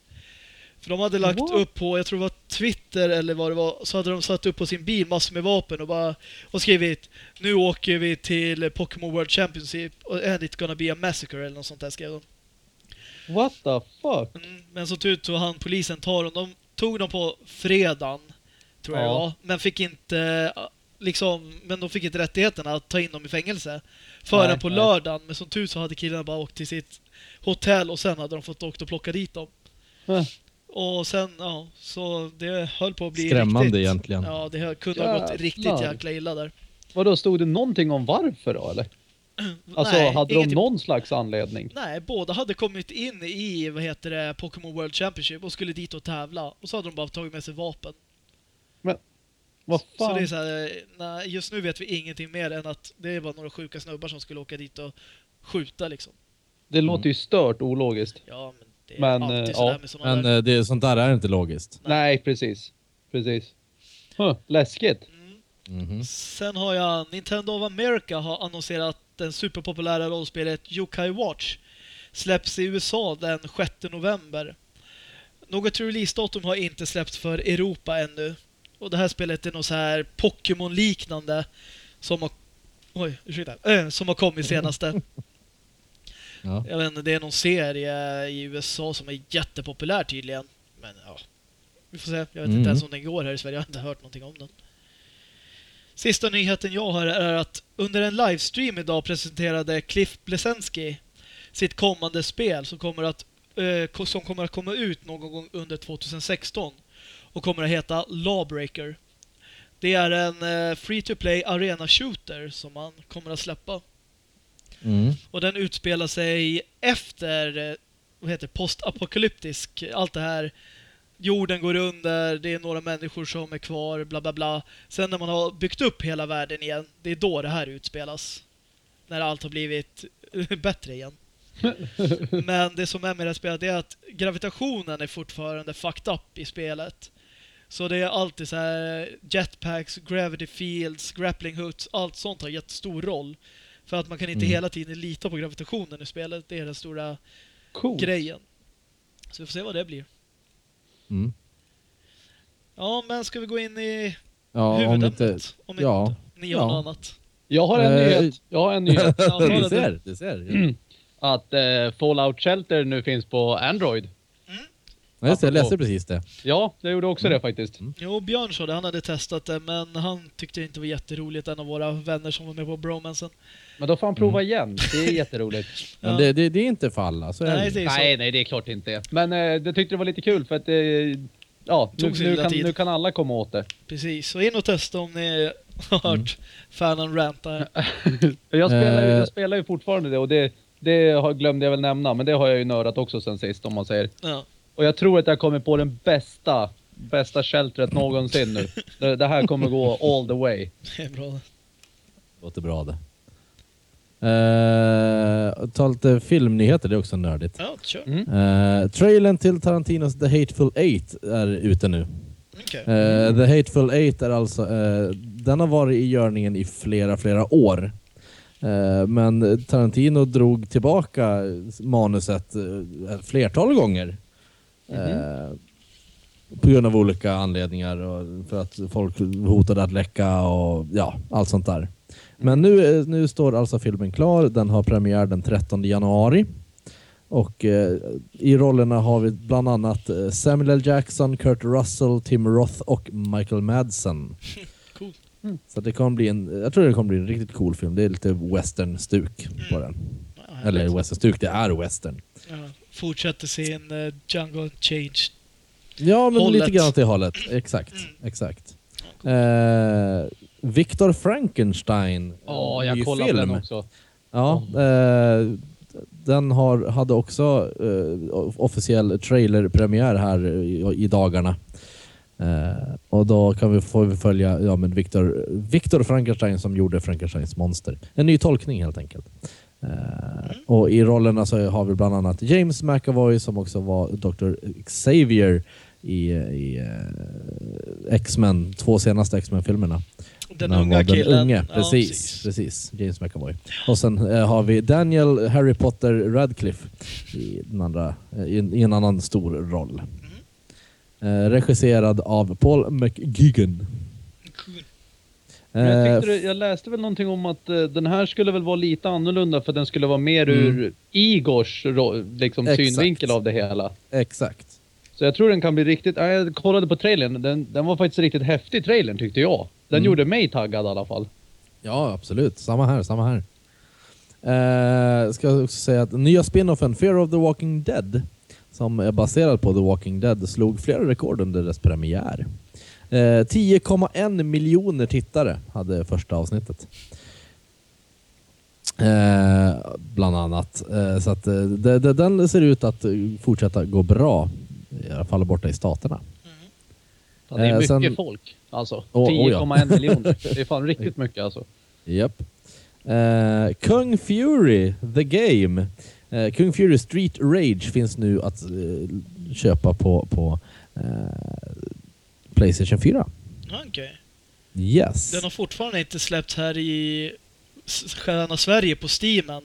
[SPEAKER 1] För de hade lagt
[SPEAKER 3] What?
[SPEAKER 1] upp på, jag tror det var Twitter eller vad det var, så hade de satt upp på sin bil massor med vapen och bara och skrivit Nu åker vi till Pokémon World Championship och and it's gonna be a massacre eller något sånt där skrev de.
[SPEAKER 3] What the fuck?
[SPEAKER 1] Mm, men så tur tog han polisen tar dem. De tog dem på fredagen, tror jag
[SPEAKER 3] Ja.
[SPEAKER 1] det var. Men fick inte liksom, men de fick inte rättigheterna att ta in dem i fängelse. Förrän på
[SPEAKER 3] nej.
[SPEAKER 1] lördagen. Men som tur så hade killarna bara åkt till sitt hotell och sen hade de fått åkt och plocka dit dem. Och sen, ja, så det höll på att bli
[SPEAKER 2] Skrämmande
[SPEAKER 1] riktigt.
[SPEAKER 2] egentligen.
[SPEAKER 1] Ja, det kunde ha gått
[SPEAKER 3] Jävlar.
[SPEAKER 1] riktigt jäkla illa där.
[SPEAKER 3] Vadå, stod det någonting om varför då eller? Alltså
[SPEAKER 1] Nej,
[SPEAKER 3] hade de
[SPEAKER 1] ingenting-
[SPEAKER 3] någon slags anledning?
[SPEAKER 1] Nej, båda hade kommit in i, vad heter det, Pokémon World Championship och skulle dit och tävla. Och så hade de bara tagit med sig vapen.
[SPEAKER 3] Vad
[SPEAKER 1] Så
[SPEAKER 3] fan?
[SPEAKER 1] det är så här, nej, just nu vet vi ingenting mer än att det var några sjuka snubbar som skulle åka dit och skjuta liksom.
[SPEAKER 3] Det låter ju stört ologiskt.
[SPEAKER 1] Ja, men det är
[SPEAKER 3] Men,
[SPEAKER 1] alltid
[SPEAKER 3] eh,
[SPEAKER 1] sådär
[SPEAKER 3] ja.
[SPEAKER 2] Men
[SPEAKER 1] där.
[SPEAKER 2] eh, det, sånt där är inte logiskt.
[SPEAKER 3] Nej, precis. Precis. Huh, läskigt.
[SPEAKER 1] Mm.
[SPEAKER 2] Mhm.
[SPEAKER 1] Sen har jag Nintendo of America har annonserat den superpopulära rollspelet Yokai Watch. Släpps i USA den 6 november. Något releasedatum har inte släppts för Europa ännu. Och det här spelet är något så här Pokémon-liknande som har Oj, ursäkta. Äh, som har kommit senaste.
[SPEAKER 2] Ja.
[SPEAKER 1] Jag vet inte, det är någon serie i USA som är jättepopulär tydligen. Men ja, vi får se. Jag vet
[SPEAKER 2] Mm.
[SPEAKER 1] inte ens om den går här i Sverige. Jag har inte hört någonting om den. Sista nyheten jag har är att under en livestream idag presenterade Cliff Blesensky sitt kommande spel som kommer att, eh, som kommer att komma ut någon gång under 2016 och kommer att heta Lawbreaker. Det är en eh, free-to-play arena shooter som man kommer att släppa.
[SPEAKER 2] Mm.
[SPEAKER 1] Och den utspelar sig efter eh, vad heter postapokalyptisk. Allt det här. Jorden går under, det är några människor som är kvar, bla bla bla. Sen när man har byggt upp hela världen igen, det är då det här utspelas. När allt har blivit bättre igen. Men det som är med det här spelet är att gravitationen är fortfarande fucked up i spelet. Så det är alltid så här jetpacks, gravity fields, grappling hooks, allt sånt har jättestor roll. För att man kan inte
[SPEAKER 2] Mm.
[SPEAKER 1] hela tiden lita på gravitationen i spelet. Det är den stora
[SPEAKER 3] Cool.
[SPEAKER 1] grejen. Så vi får se vad det blir.
[SPEAKER 2] Mm.
[SPEAKER 1] Ja, men ska vi gå in i
[SPEAKER 2] Ja, om
[SPEAKER 1] huvudämnet?
[SPEAKER 2] inte...
[SPEAKER 1] Om
[SPEAKER 2] ja.
[SPEAKER 1] inte ni har
[SPEAKER 2] Ja.
[SPEAKER 1] något annat.
[SPEAKER 3] Jag har en
[SPEAKER 2] Eh,
[SPEAKER 3] nyhet. Jag har en nyhet.
[SPEAKER 1] Ja,
[SPEAKER 2] du
[SPEAKER 1] det.
[SPEAKER 2] ser, du ser.
[SPEAKER 3] Att eh, Fallout Shelter nu finns på Android.
[SPEAKER 2] Ja, just det, jag läste precis det.
[SPEAKER 3] Ja, jag gjorde också det faktiskt.
[SPEAKER 1] Jo, Björn sa det. Han hade testat det, men han tyckte det inte var jätteroligt. En av våra vänner som var med på bromansen.
[SPEAKER 3] Men då får han prova igen. Det är jätteroligt.
[SPEAKER 2] Men
[SPEAKER 1] Ja.
[SPEAKER 2] det, det, det är inte för alla. Så
[SPEAKER 1] Nej,
[SPEAKER 2] det.
[SPEAKER 1] det är så.
[SPEAKER 3] nej, nej, det är klart inte. Men eh, det tyckte det var lite kul för att eh, ja, nu, nu, kan, nu kan alla komma åt det.
[SPEAKER 1] Precis. Så in och testa om ni har hört
[SPEAKER 2] Mm.
[SPEAKER 1] fanen ranta.
[SPEAKER 3] Jag spelar, ju,
[SPEAKER 2] Eh.
[SPEAKER 3] jag spelar ju fortfarande det och det, det har, glömde jag väl nämna, men det har jag ju nördat också sen sist om man säger.
[SPEAKER 1] Ja.
[SPEAKER 3] Och jag tror att jag kommer på den bästa, bästa sheltret någonsin nu. Det, det här kommer gå all the way.
[SPEAKER 1] Det är bra.
[SPEAKER 2] Låter bra det. Uh, ta lite filmnyheter, det är också nördigt.
[SPEAKER 1] Ja, kör.
[SPEAKER 3] Mm.
[SPEAKER 2] Uh, trailern till Tarantinos The Hateful Eight är ute nu.
[SPEAKER 1] Okej.
[SPEAKER 2] Eh, The Hateful Eight är alltså, eh, den har varit i görningen i flera, flera år. Men Tarantino drog tillbaka manuset ett flertal gånger. Eh, på grund av olika anledningar och för att folk hotade att läcka och ja, allt sånt där. Men nu, eh, nu står alltså filmen klar. Den har premiär den 13 januari. Och eh, i rollerna har vi bland annat eh, Samuel L. Jackson, Kurt Russell, Tim Roth och Michael Madsen.
[SPEAKER 1] Cool.
[SPEAKER 2] Så att det kommer bli en, jag tror det kommer bli en riktigt cool film. Det är lite western-stuk på den.
[SPEAKER 1] Ja,
[SPEAKER 2] Eller western-stuk, det är western.
[SPEAKER 1] Ja, fortsätter sin uh, Jungle Change.
[SPEAKER 2] Ja, men
[SPEAKER 1] Hållet.
[SPEAKER 2] lite grann åt det hållet. Exakt,
[SPEAKER 1] Mm.
[SPEAKER 2] exakt. Eh, Victor Frankenstein,
[SPEAKER 3] Ja,
[SPEAKER 2] ny
[SPEAKER 3] jag kollade
[SPEAKER 2] film.
[SPEAKER 3] den också.
[SPEAKER 2] Ja, eh, den har, hade också eh, officiell trailerpremiär här i, i dagarna. Och då kan vi, vi följa ja, men Victor, Victor Frankenstein som gjorde Frankensteins monster. En ny tolkning helt enkelt. Eh, och i rollerna så har vi bland annat James McAvoy som också var Dr. Xavier i, i eh, X-Men, två senaste X-Men-filmerna.
[SPEAKER 1] Den
[SPEAKER 2] när
[SPEAKER 1] unga
[SPEAKER 2] den
[SPEAKER 1] killen.
[SPEAKER 2] unge.
[SPEAKER 1] Ja,
[SPEAKER 2] Precis,
[SPEAKER 1] precis.
[SPEAKER 2] precis. James McAvoy. Och sen eh, har vi Daniel Harry Potter Radcliffe i, den andra, eh, i, en- i en annan stor roll.
[SPEAKER 1] Mm.
[SPEAKER 2] Eh, regisserad av Paul McGuigan.
[SPEAKER 3] Men jag,
[SPEAKER 2] Eh,
[SPEAKER 3] tyckte det, jag läste väl någonting om att eh, den här skulle väl vara lite annorlunda för den skulle vara mer
[SPEAKER 2] Mm.
[SPEAKER 3] ur Igors liksom,
[SPEAKER 2] Exakt.
[SPEAKER 3] synvinkel av det hela.
[SPEAKER 2] exakt.
[SPEAKER 3] Så jag tror den kan bli riktigt... ja, Jag kollade på trailern. Den, den var faktiskt riktigt häftig trailern tyckte jag. Den
[SPEAKER 2] Mm.
[SPEAKER 3] gjorde mig taggad i alla fall.
[SPEAKER 2] Ja, absolut. Samma här, samma här. Eh, ska jag också säga att nya spinoffen Fear of the Walking Dead, som är baserad på The Walking Dead, slog flera rekord under dess premiär. Eh, 10,1 miljoner tittare hade första avsnittet. Eh, bland annat. Eh, så att eh, det, det, den ser ut att eh, fortsätta gå bra. I alla fall borta i staterna.
[SPEAKER 3] Fan, det är
[SPEAKER 2] Eh,
[SPEAKER 3] mycket
[SPEAKER 2] sen-
[SPEAKER 3] folk. Alltså.
[SPEAKER 2] Åh, åh, ja.
[SPEAKER 3] 10,1 miljoner. Det är fan riktigt mycket alltså.
[SPEAKER 2] Japp. Eh, Kung Fury, The Game. Eh, Kung Fury Street Rage finns nu att eh, köpa på, på eh, Playstation 4.
[SPEAKER 1] Okej.
[SPEAKER 2] Yes.
[SPEAKER 1] Den har fortfarande inte släppts här i s- Stjärna Sverige på Steam än.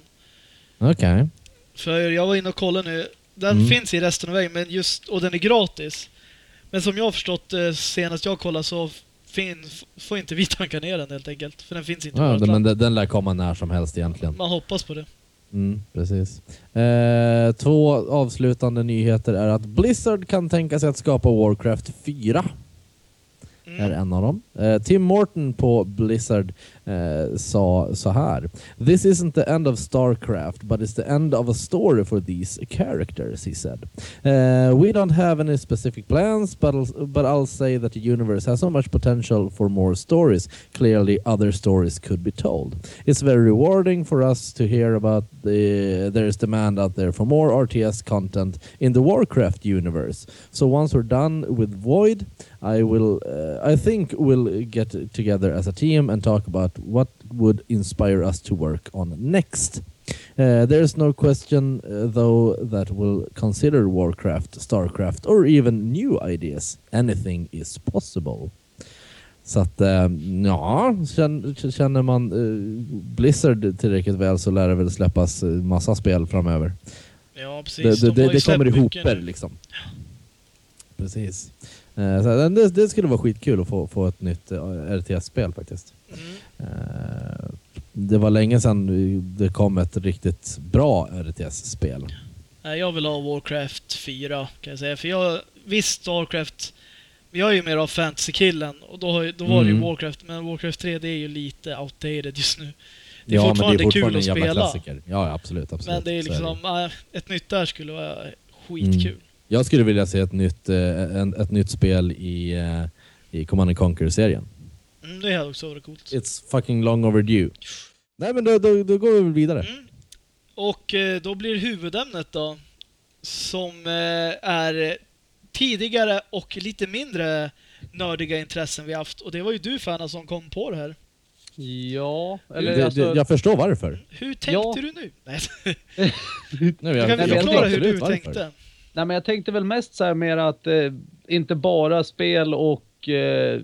[SPEAKER 2] Okej.
[SPEAKER 1] För jag var inne och kollade nu. Den
[SPEAKER 2] Mm.
[SPEAKER 1] finns i resten av vägen, men just, och den är gratis. Men som jag har förstått eh, senast jag kollade så fin, får inte vi tanka ner den helt enkelt. För den finns inte i
[SPEAKER 2] Ja, den, men den, den lär komma när som helst egentligen.
[SPEAKER 1] Man hoppas på det.
[SPEAKER 2] Mm, precis. Eh, två avslutande nyheter är att Blizzard kan tänka sig att skapa Warcraft 4.
[SPEAKER 1] Mm.
[SPEAKER 2] är en av dem. Uh, Tim Morton på Blizzard uh, sa så här. This isn't the end of Starcraft, but it's the end of a story for these characters, he said. Uh, we don't have any specific plans, but I'll, but I'll say that the universe has so much potential for more stories. Clearly, other stories could be told. It's very rewarding for us to hear about the there is demand out there for more RTS content in the Warcraft universe. So once we're done with Void, i will, uh, I think we'll get together as a team and talk about what would inspire us to work on next. Uh, there's no question, uh, though, that we'll consider Warcraft, Starcraft, or even new ideas. Anything is possible. Så att, eh, ja, känner, man eh, Blizzard tillräckligt väl så lär det väl släppas eh, massa spel framöver.
[SPEAKER 1] Ja, precis.
[SPEAKER 2] Det,
[SPEAKER 1] De
[SPEAKER 2] det, det kommer
[SPEAKER 1] släppt
[SPEAKER 2] ihop
[SPEAKER 1] mycket
[SPEAKER 2] er
[SPEAKER 1] nu.
[SPEAKER 2] liksom. Precis. Eh, så det, det skulle vara skitkul att få, få ett nytt eh, RTS-spel faktiskt.
[SPEAKER 1] Mm.
[SPEAKER 2] Det var länge sedan det kom ett riktigt bra RTS-spel.
[SPEAKER 1] Jag vill ha Warcraft 4 kan jag säga. För jag, visst Starcraft, men jag är ju mer av fantasy-killen och då, har, då var det ju
[SPEAKER 2] Mm.
[SPEAKER 1] Warcraft, men Warcraft 3 det är ju lite outdated just nu. Det är
[SPEAKER 2] ja, men
[SPEAKER 1] fortfarande,
[SPEAKER 2] det är fortfarande
[SPEAKER 1] kul att spela.
[SPEAKER 2] klassiker. Ja, absolut. absolut.
[SPEAKER 1] Men det är liksom, äh, ett nytt där skulle vara skitkul.
[SPEAKER 2] Mm. Jag skulle vilja se ett nytt, eh, en, ett nytt spel i, eh, i Command Conquer-serien.
[SPEAKER 1] Mm, det hade också varit coolt.
[SPEAKER 2] It's fucking long overdue. Nej men då, då, då går vi väl vidare.
[SPEAKER 1] Mm. Och eh, då blir huvudämnet då, som eh, är tidigare och lite mindre nördiga intressen vi haft. Och det var ju du Fanna som kom på det här.
[SPEAKER 3] Ja, eller
[SPEAKER 2] det,
[SPEAKER 3] alltså...
[SPEAKER 2] det, jag förstår varför.
[SPEAKER 1] Hur tänkte
[SPEAKER 3] Ja.
[SPEAKER 1] du nu? Nej,
[SPEAKER 2] Nej,
[SPEAKER 1] du kan
[SPEAKER 3] jag
[SPEAKER 1] väl förklara hur du
[SPEAKER 2] varför.
[SPEAKER 1] tänkte?
[SPEAKER 3] Nej men jag tänkte väl mest så här mer att eh, inte bara spel och eh,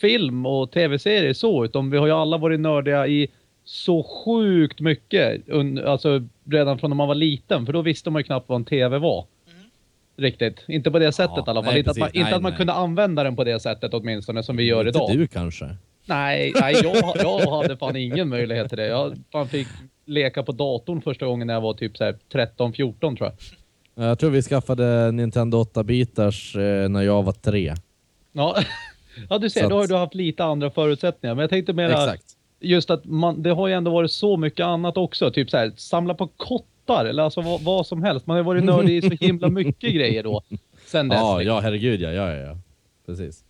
[SPEAKER 3] film och tv-serier så, utan vi har ju alla varit nördiga i så sjukt mycket. Un, alltså redan från när man var liten, för då visste man ju knappt vad en tv var.
[SPEAKER 1] Mm.
[SPEAKER 3] Riktigt. Inte på det sättet i alla fall.
[SPEAKER 2] nej,
[SPEAKER 3] inte att man,
[SPEAKER 2] precis.
[SPEAKER 3] inte
[SPEAKER 2] Nej,
[SPEAKER 3] att man
[SPEAKER 2] nej.
[SPEAKER 3] kunde använda den på det sättet åtminstone som vi gör
[SPEAKER 2] Inte
[SPEAKER 3] idag.
[SPEAKER 2] du kanske?
[SPEAKER 3] Nej, nej jag, jag hade fan ingen möjlighet till det. Jag fan fick leka på datorn första gången när jag var typ så här 13-14 tror jag.
[SPEAKER 2] Jag tror vi skaffade Nintendo 8-bitars eh, när jag var tre.
[SPEAKER 3] Ja, ja du ser,
[SPEAKER 2] Så
[SPEAKER 3] då har du haft lite andra förutsättningar. Men jag tänkte
[SPEAKER 2] Exakt.
[SPEAKER 3] just att man, det har ju ändå varit så mycket annat också. Typ så här, samla på kottar eller alltså vad, vad som helst. Man har ju varit nördig i så himla mycket grejer då. Sen dess.
[SPEAKER 2] Ja,
[SPEAKER 3] liksom.
[SPEAKER 2] ja herregud ja, ja, ja, ja. Precis.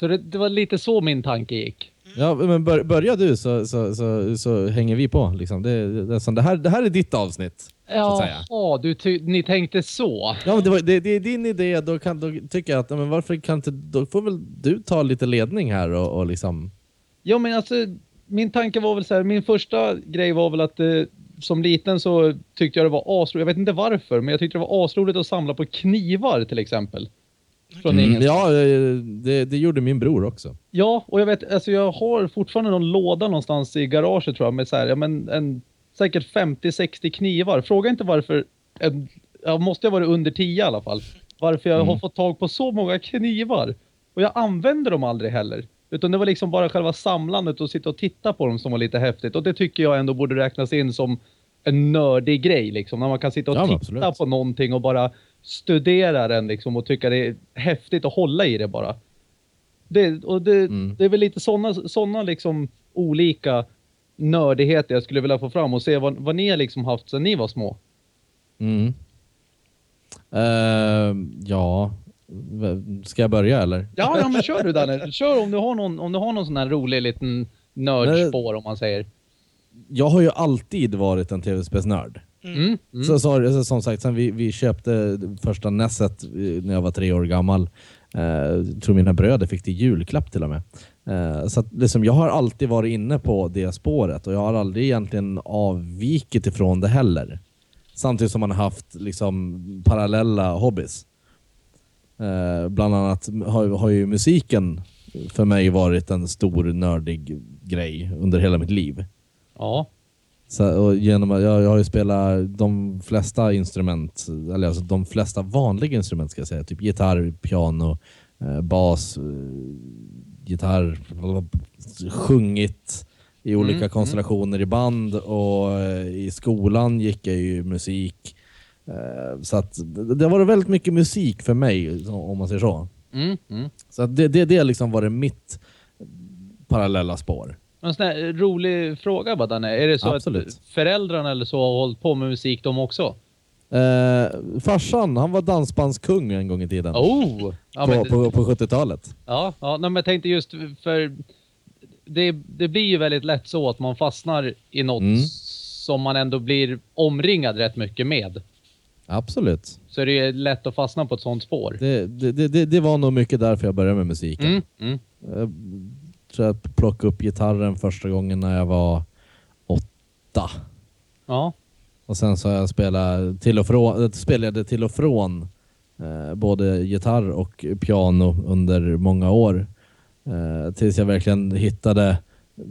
[SPEAKER 3] Så det, det var lite så min tanke gick.
[SPEAKER 2] Ja, men bör, börja du så, så, så, så hänger vi på. Liksom. Det, det, det, det, här, det här är ditt avsnitt.
[SPEAKER 3] Jaha, du ty- ni tänkte så.
[SPEAKER 2] Ja, men det, var, det, det är din idé, då, kan, då tycker jag att ja, men varför kan inte, då får väl du ta lite ledning här och, och liksom...
[SPEAKER 3] Ja men alltså, min tanke var väl så här, min första grej var väl att eh, som liten så tyckte jag det var asroligt, jag vet inte varför, men jag tyckte det var asroligt att samla på knivar till exempel. Från
[SPEAKER 2] Mm, ja, eh, det, det gjorde min bror också.
[SPEAKER 3] Ja, och jag vet, alltså jag har fortfarande någon låda någonstans i garaget tror jag med så här, ja men en, säkert 50-60 knivar. Fråga inte varför, en, jag måste ha varit under 10 i alla fall. Varför jag
[SPEAKER 2] Mm.
[SPEAKER 3] har fått tag på så många knivar. Och jag använder dem aldrig heller. Utan det var liksom bara själva samlandet och sitta och titta på dem som var lite häftigt. Och det tycker jag ändå borde räknas in som en nördig grej liksom. När man kan sitta och
[SPEAKER 2] Ja,
[SPEAKER 3] titta
[SPEAKER 2] absolut.
[SPEAKER 3] på någonting och bara studera den liksom och tycka det är häftigt att hålla i det bara. Det, och det,
[SPEAKER 2] Mm.
[SPEAKER 3] det är väl lite sådana såna liksom olika nördigheter jag skulle vilja få fram och se vad, vad ni har liksom haft sedan ni var små.
[SPEAKER 2] Mm. Eh, ja, ska jag börja eller?
[SPEAKER 3] Ja, ja men kör du Danne. Kör om du har någon, om du har någon sån här rolig liten nördspår om man säger.
[SPEAKER 2] Jag har ju alltid varit en tv-spelsnörd.
[SPEAKER 3] Mm, mm.
[SPEAKER 2] Så, så, så, som sagt, sen vi, vi köpte första Nesset eh, när jag var tre år gammal. Eh, tror mina bröder fick det i julklapp till och med. Eh, så att, liksom, jag har alltid varit inne på det spåret och jag har aldrig egentligen avvikit ifrån det heller. Samtidigt som man har haft liksom, parallella hobbys. Eh, bland annat har, har ju musiken för mig varit en stor nördig grej under hela mitt liv.
[SPEAKER 3] Ja.
[SPEAKER 2] Så, och genom, jag, jag har ju spelat de flesta instrument, eller alltså de flesta vanliga instrument ska jag säga. Typ gitarr, piano, eh, bas, eh, gitarr, sjungit i olika
[SPEAKER 3] Mm,
[SPEAKER 2] konstellationer i band och eh, i skolan gick jag ju musik. Eh, så att det, har varit väldigt mycket musik för mig, om man säger så.
[SPEAKER 3] Mm, mm.
[SPEAKER 2] Så att det, det, det liksom varit mitt parallella spår.
[SPEAKER 3] En sån här rolig fråga bara Danne. Är det så
[SPEAKER 2] Absolut.
[SPEAKER 3] att föräldrarna eller så har hållit på med musik de också?
[SPEAKER 2] Eh, farsan, han var dansbandskung en gång i tiden.
[SPEAKER 3] Oh! Ja, men,
[SPEAKER 2] på, på, på 70-talet.
[SPEAKER 3] ja, ja nej, men jag tänkte just för det, det blir ju väldigt lätt så att man fastnar i något
[SPEAKER 2] Mm.
[SPEAKER 3] som man ändå blir omringad rätt mycket med.
[SPEAKER 2] Absolut.
[SPEAKER 3] Så det är lätt att fastna på ett sånt spår.
[SPEAKER 2] Det, det, det- det, det var nog mycket därför jag började med musiken.
[SPEAKER 3] Mm, mm.
[SPEAKER 2] Tror jag plockade upp gitarren första gången när jag var åtta.
[SPEAKER 3] Ja.
[SPEAKER 2] Och sen så har jag spelat till och från, äh, spelade till och från eh, både gitarr och piano under många år. Eh, tills jag verkligen hittade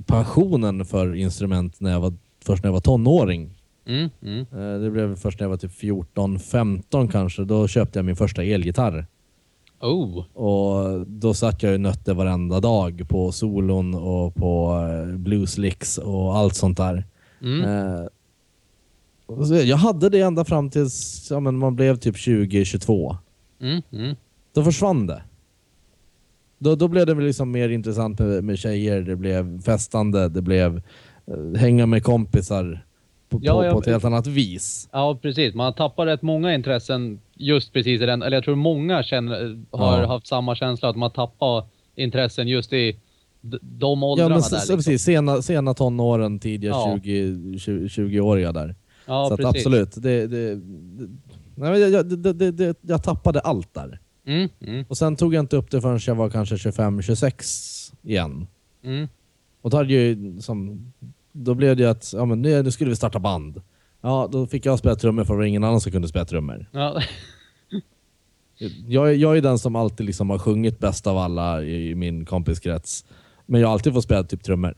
[SPEAKER 2] passionen för instrument när jag var, först när jag var tonåring.
[SPEAKER 3] Mm, mm.
[SPEAKER 2] Eh, Det blev först när jag var typ 14-15 kanske. Då köpte jag min första elgitarr.
[SPEAKER 3] Oh.
[SPEAKER 2] Och då satt jag och nötte varenda dag på solon och på eh, blueslicks och allt sånt där.
[SPEAKER 3] Mm.
[SPEAKER 2] Eh, så jag hade det ända fram tills ja, man blev typ 20-22.
[SPEAKER 3] Mm, mm.
[SPEAKER 2] Då försvann det. Då, då blev det väl liksom mer intressant med, med tjejer, det blev festande, det blev eh, hänga med kompisar på,
[SPEAKER 3] Ja,
[SPEAKER 2] på,
[SPEAKER 3] ja,
[SPEAKER 2] på ett helt annat vis.
[SPEAKER 3] Ja, precis. Man tappar rätt många intressen just precis i den, eller jag tror många känner, har
[SPEAKER 2] Ja.
[SPEAKER 3] haft samma känsla att man tappar intressen just i de
[SPEAKER 2] Ja,
[SPEAKER 3] åldrarna
[SPEAKER 2] men
[SPEAKER 3] där. liksom.
[SPEAKER 2] precis, sena, sena tonåren, tidiga
[SPEAKER 3] Ja.
[SPEAKER 2] 20, 20, 20-åriga där.
[SPEAKER 3] Ja,
[SPEAKER 2] så att
[SPEAKER 3] precis.
[SPEAKER 2] absolut, det, det, det, nej, jag, det, det, jag tappade allt där.
[SPEAKER 3] Mm, mm,
[SPEAKER 2] Och sen tog jag inte upp det förrän jag var kanske 25-26 igen.
[SPEAKER 3] mm.
[SPEAKER 2] Och då, hade ju som, då blev det ju att ja, men nu, nu skulle vi starta band. Ja, då fick jag spela trummor för det var ingen annan som kunde spela trummor.
[SPEAKER 3] Ja.
[SPEAKER 2] Jag, är- jag är den som alltid liksom har sjungit bäst av alla i min kompiskrets. Men jag har alltid fått spela typ trummor.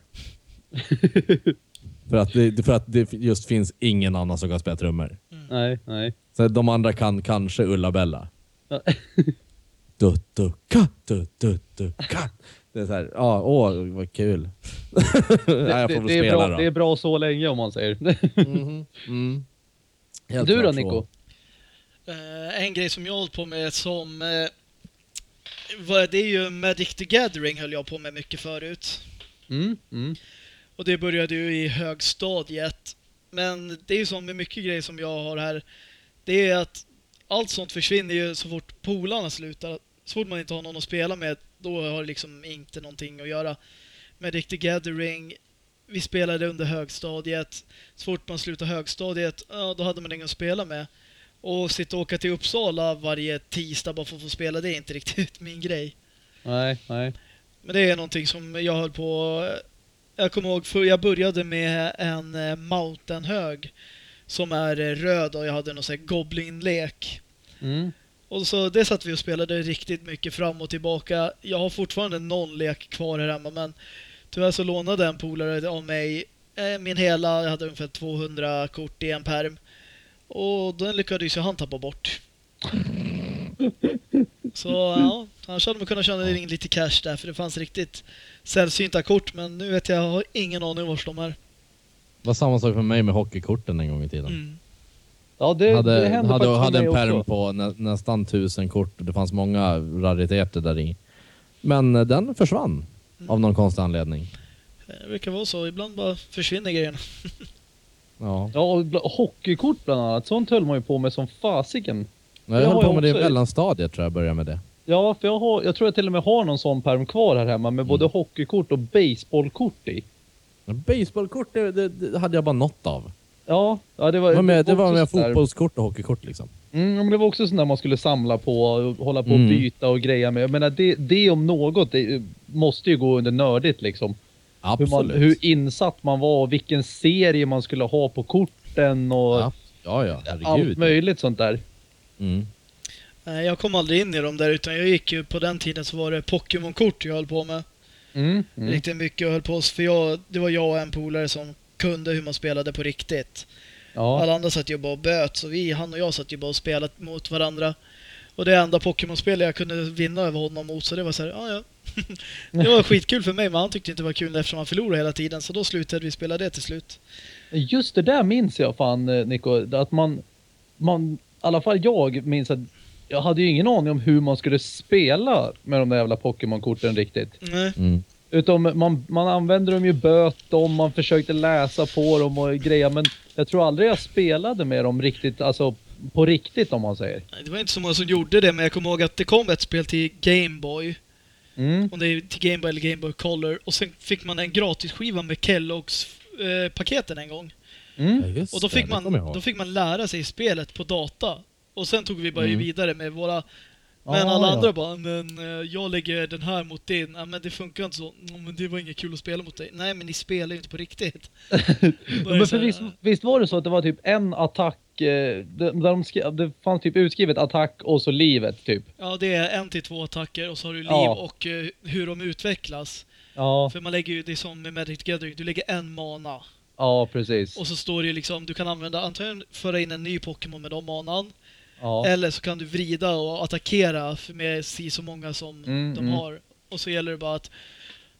[SPEAKER 2] för, att det, för att det just finns ingen annan som kan spela trummor.
[SPEAKER 3] nej, nej.
[SPEAKER 2] Så de andra kan kanske Ulla-Bella.
[SPEAKER 3] Ja.
[SPEAKER 2] Du, du, ka, du, du, du, ka. Det är så här, ja, åh, vad kul. ja, jag
[SPEAKER 3] det,
[SPEAKER 2] får väl
[SPEAKER 3] det, är
[SPEAKER 2] spela
[SPEAKER 3] bra,
[SPEAKER 2] då.
[SPEAKER 3] det är bra så länge om man säger.
[SPEAKER 2] Mhm, mm. Helt
[SPEAKER 3] du då Nico?
[SPEAKER 1] Eh, en grej som jag hållit på med som... Eh, var, det är ju Magic the Gathering höll jag på med mycket förut.
[SPEAKER 3] Mm, mm.
[SPEAKER 1] Och det började ju i högstadiet. Men det är ju som med mycket grejer som jag har här. Det är att allt sånt försvinner ju så fort polarna slutar. Så fort man inte har någon att spela med, då har det liksom inte någonting att göra. Magic the Gathering, vi spelade under högstadiet. Så fort man slutade högstadiet, ja, då hade man ingen att spela med. Och sitta och åka till Uppsala varje tisdag bara för att få spela, det är inte riktigt min grej.
[SPEAKER 3] Nej, nej.
[SPEAKER 1] Men det är någonting som jag höll på... Jag kommer ihåg, för jag började med en eh, Mountain-hög som är eh, röd och jag hade någon sån här Goblin-lek.
[SPEAKER 3] Mm.
[SPEAKER 1] Och så det satt vi och spelade riktigt mycket fram och tillbaka. Jag har fortfarande någon lek kvar här hemma men tyvärr så lånade en polare av mig eh, min hela, jag hade ungefär 200 kort i en perm. Och den lyckades ju han tappa bort. Så ja, annars hade man kunnat tjäna in lite cash där för det fanns riktigt sällsynta kort men nu vet jag, jag har ingen aning vars de är.
[SPEAKER 2] Det var samma sak för mig med hockeykorten en gång i tiden.
[SPEAKER 1] Mm.
[SPEAKER 3] Ja, det,
[SPEAKER 2] hade
[SPEAKER 3] det hände
[SPEAKER 2] hade, hade en perm
[SPEAKER 3] också.
[SPEAKER 2] på nä, nästan tusen kort och det fanns många rariteter där i. Men eh, den försvann
[SPEAKER 1] Mm.
[SPEAKER 2] av någon konstig anledning.
[SPEAKER 1] Det brukar vara så, ibland bara försvinner grejerna.
[SPEAKER 2] Ja.
[SPEAKER 3] Ja, hockeykort bland annat. Sånt höll man ju på med som fasiken.
[SPEAKER 2] Jag
[SPEAKER 3] har
[SPEAKER 2] höll på
[SPEAKER 3] jag
[SPEAKER 2] med det i mellanstadiet tror jag började med det.
[SPEAKER 3] Ja, för jag, har, jag tror jag till och med har någon sån perm kvar här hemma med både hockeykort och baseballkort i.
[SPEAKER 2] Baseballkort det, det, det hade jag bara något av.
[SPEAKER 3] Ja, ja det var,
[SPEAKER 2] Det var med, det var med fotbollskort och hockeykort liksom.
[SPEAKER 3] Mm, men det var också sånt där man skulle samla på och hålla på och
[SPEAKER 2] Mm.
[SPEAKER 3] byta och greja med. Jag menar, det, det om något det måste ju gå under nördigt liksom. Hur,
[SPEAKER 2] Absolut.
[SPEAKER 3] man, hur insatt man var och vilken serie man skulle ha på korten och
[SPEAKER 2] ja, ja, ja,
[SPEAKER 3] allt möjligt sånt där.
[SPEAKER 2] Mm.
[SPEAKER 1] Jag kom aldrig in i dem där utan jag gick ju på den tiden så var det Pokémon-kort jag höll på med.
[SPEAKER 3] Mm. Mm.
[SPEAKER 1] Riktigt mycket och höll på oss för jag, det var jag och en polare som kunde hur man spelade på riktigt.
[SPEAKER 3] Ja.
[SPEAKER 1] Alla andra satt ju bara och böt så vi, han och jag satt ju bara och spelade mot varandra. Och det enda Pokémon-spel jag kunde vinna över honom mot så det var så här, ja ja. det var skitkul för mig men han tyckte inte det var kul eftersom han förlorade hela tiden så då slutade vi spela det till slut.
[SPEAKER 3] Just det där minns jag fan eh, Nico, att man, man, i alla fall jag minns att jag hade ju ingen aning om hur man skulle spela med de där jävla Pokémon-korten riktigt.
[SPEAKER 1] Nej.
[SPEAKER 2] Mm.
[SPEAKER 3] Utom man, man använde dem ju böt dem, man försökte läsa på dem och grejer men jag tror aldrig jag spelade med dem riktigt, alltså på riktigt om man säger.
[SPEAKER 1] Det var inte så många som gjorde det men jag kommer ihåg att det kom ett spel till Game Boy.
[SPEAKER 3] Mm.
[SPEAKER 1] Om det är till Game Boy eller Game Boy Color. Och sen fick man en gratisskiva med Kelloggs eh, paketen en gång.
[SPEAKER 3] Mm.
[SPEAKER 2] Ja,
[SPEAKER 1] Och då fick,
[SPEAKER 2] det
[SPEAKER 1] man, då fick man lära sig spelet på data. Och sen tog vi bara
[SPEAKER 2] Mm.
[SPEAKER 1] vidare med våra... Men
[SPEAKER 3] Ah,
[SPEAKER 1] alla
[SPEAKER 3] ja.
[SPEAKER 1] andra bara, men eh, jag lägger den här mot din. Ja, men det funkar inte så. "Ja, Men det var inget kul att spela mot dig. Nej, men ni spelar ju inte på riktigt.
[SPEAKER 3] Men för visst, visst var det så att det var typ en attack, eh, där de skrev, det fanns typ utskrivet attack och så livet typ.
[SPEAKER 1] Ja, det är en till två attacker och så har du liv
[SPEAKER 3] Ja.
[SPEAKER 1] och eh, hur de utvecklas.
[SPEAKER 3] Ja,
[SPEAKER 1] För man lägger ju, det är som med Magic the Gathering, du lägger en mana.
[SPEAKER 3] ja precis.
[SPEAKER 1] Och så står det ju liksom, du kan använda, antingen föra in en ny Pokémon med de manan.
[SPEAKER 3] Ja.
[SPEAKER 1] Eller så kan du vrida och attackera för med si så många som
[SPEAKER 3] Mm,
[SPEAKER 1] de
[SPEAKER 3] mm.
[SPEAKER 1] har. Och så gäller det bara att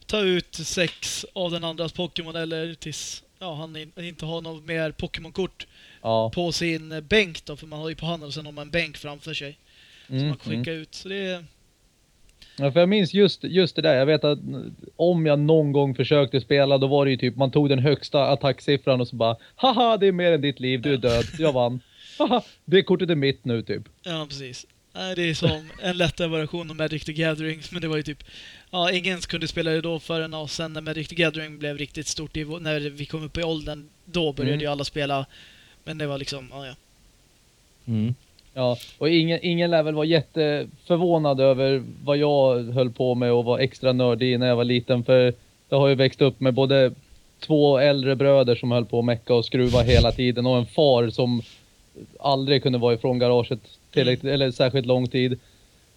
[SPEAKER 1] ta ut sex av den andras Pokémon eller tills ja, han in, inte har något mer Pokémon-kort
[SPEAKER 3] ja.
[SPEAKER 1] på sin bänk då, för man har ju på handen och sen har man en bänk framför sig som
[SPEAKER 3] Mm,
[SPEAKER 1] man kan
[SPEAKER 3] mm.
[SPEAKER 1] skicka ut. Så det är...
[SPEAKER 3] Ja, för jag minns just, just det där. Jag vet att om jag någon gång försökte spela då var det ju typ man tog den högsta attacksiffran och så bara Haha det är mer än ditt liv, du är död, jag vann. Det kortet är mitt nu typ.
[SPEAKER 1] Ja, precis. Det är som en lättare variation av Magic the Gathering, men det var ju typ... Ja, ingen kunde spela det då förrän ja, sen när Magic the Gathering blev riktigt stort, i, när vi kom upp i åldern, då började
[SPEAKER 3] Mm.
[SPEAKER 1] ju alla spela. Men det var liksom, ja, ja.
[SPEAKER 2] Mm.
[SPEAKER 3] Ja, och ingen, ingen lär väl vara jätteförvånad över vad jag höll på med och var extra nördig när jag var liten. För jag har ju växt upp med både två äldre bröder som höll på att mecka och skruva hela tiden och en far som aldrig kunde vara ifrån garaget tillräckligt, eller särskilt lång tid.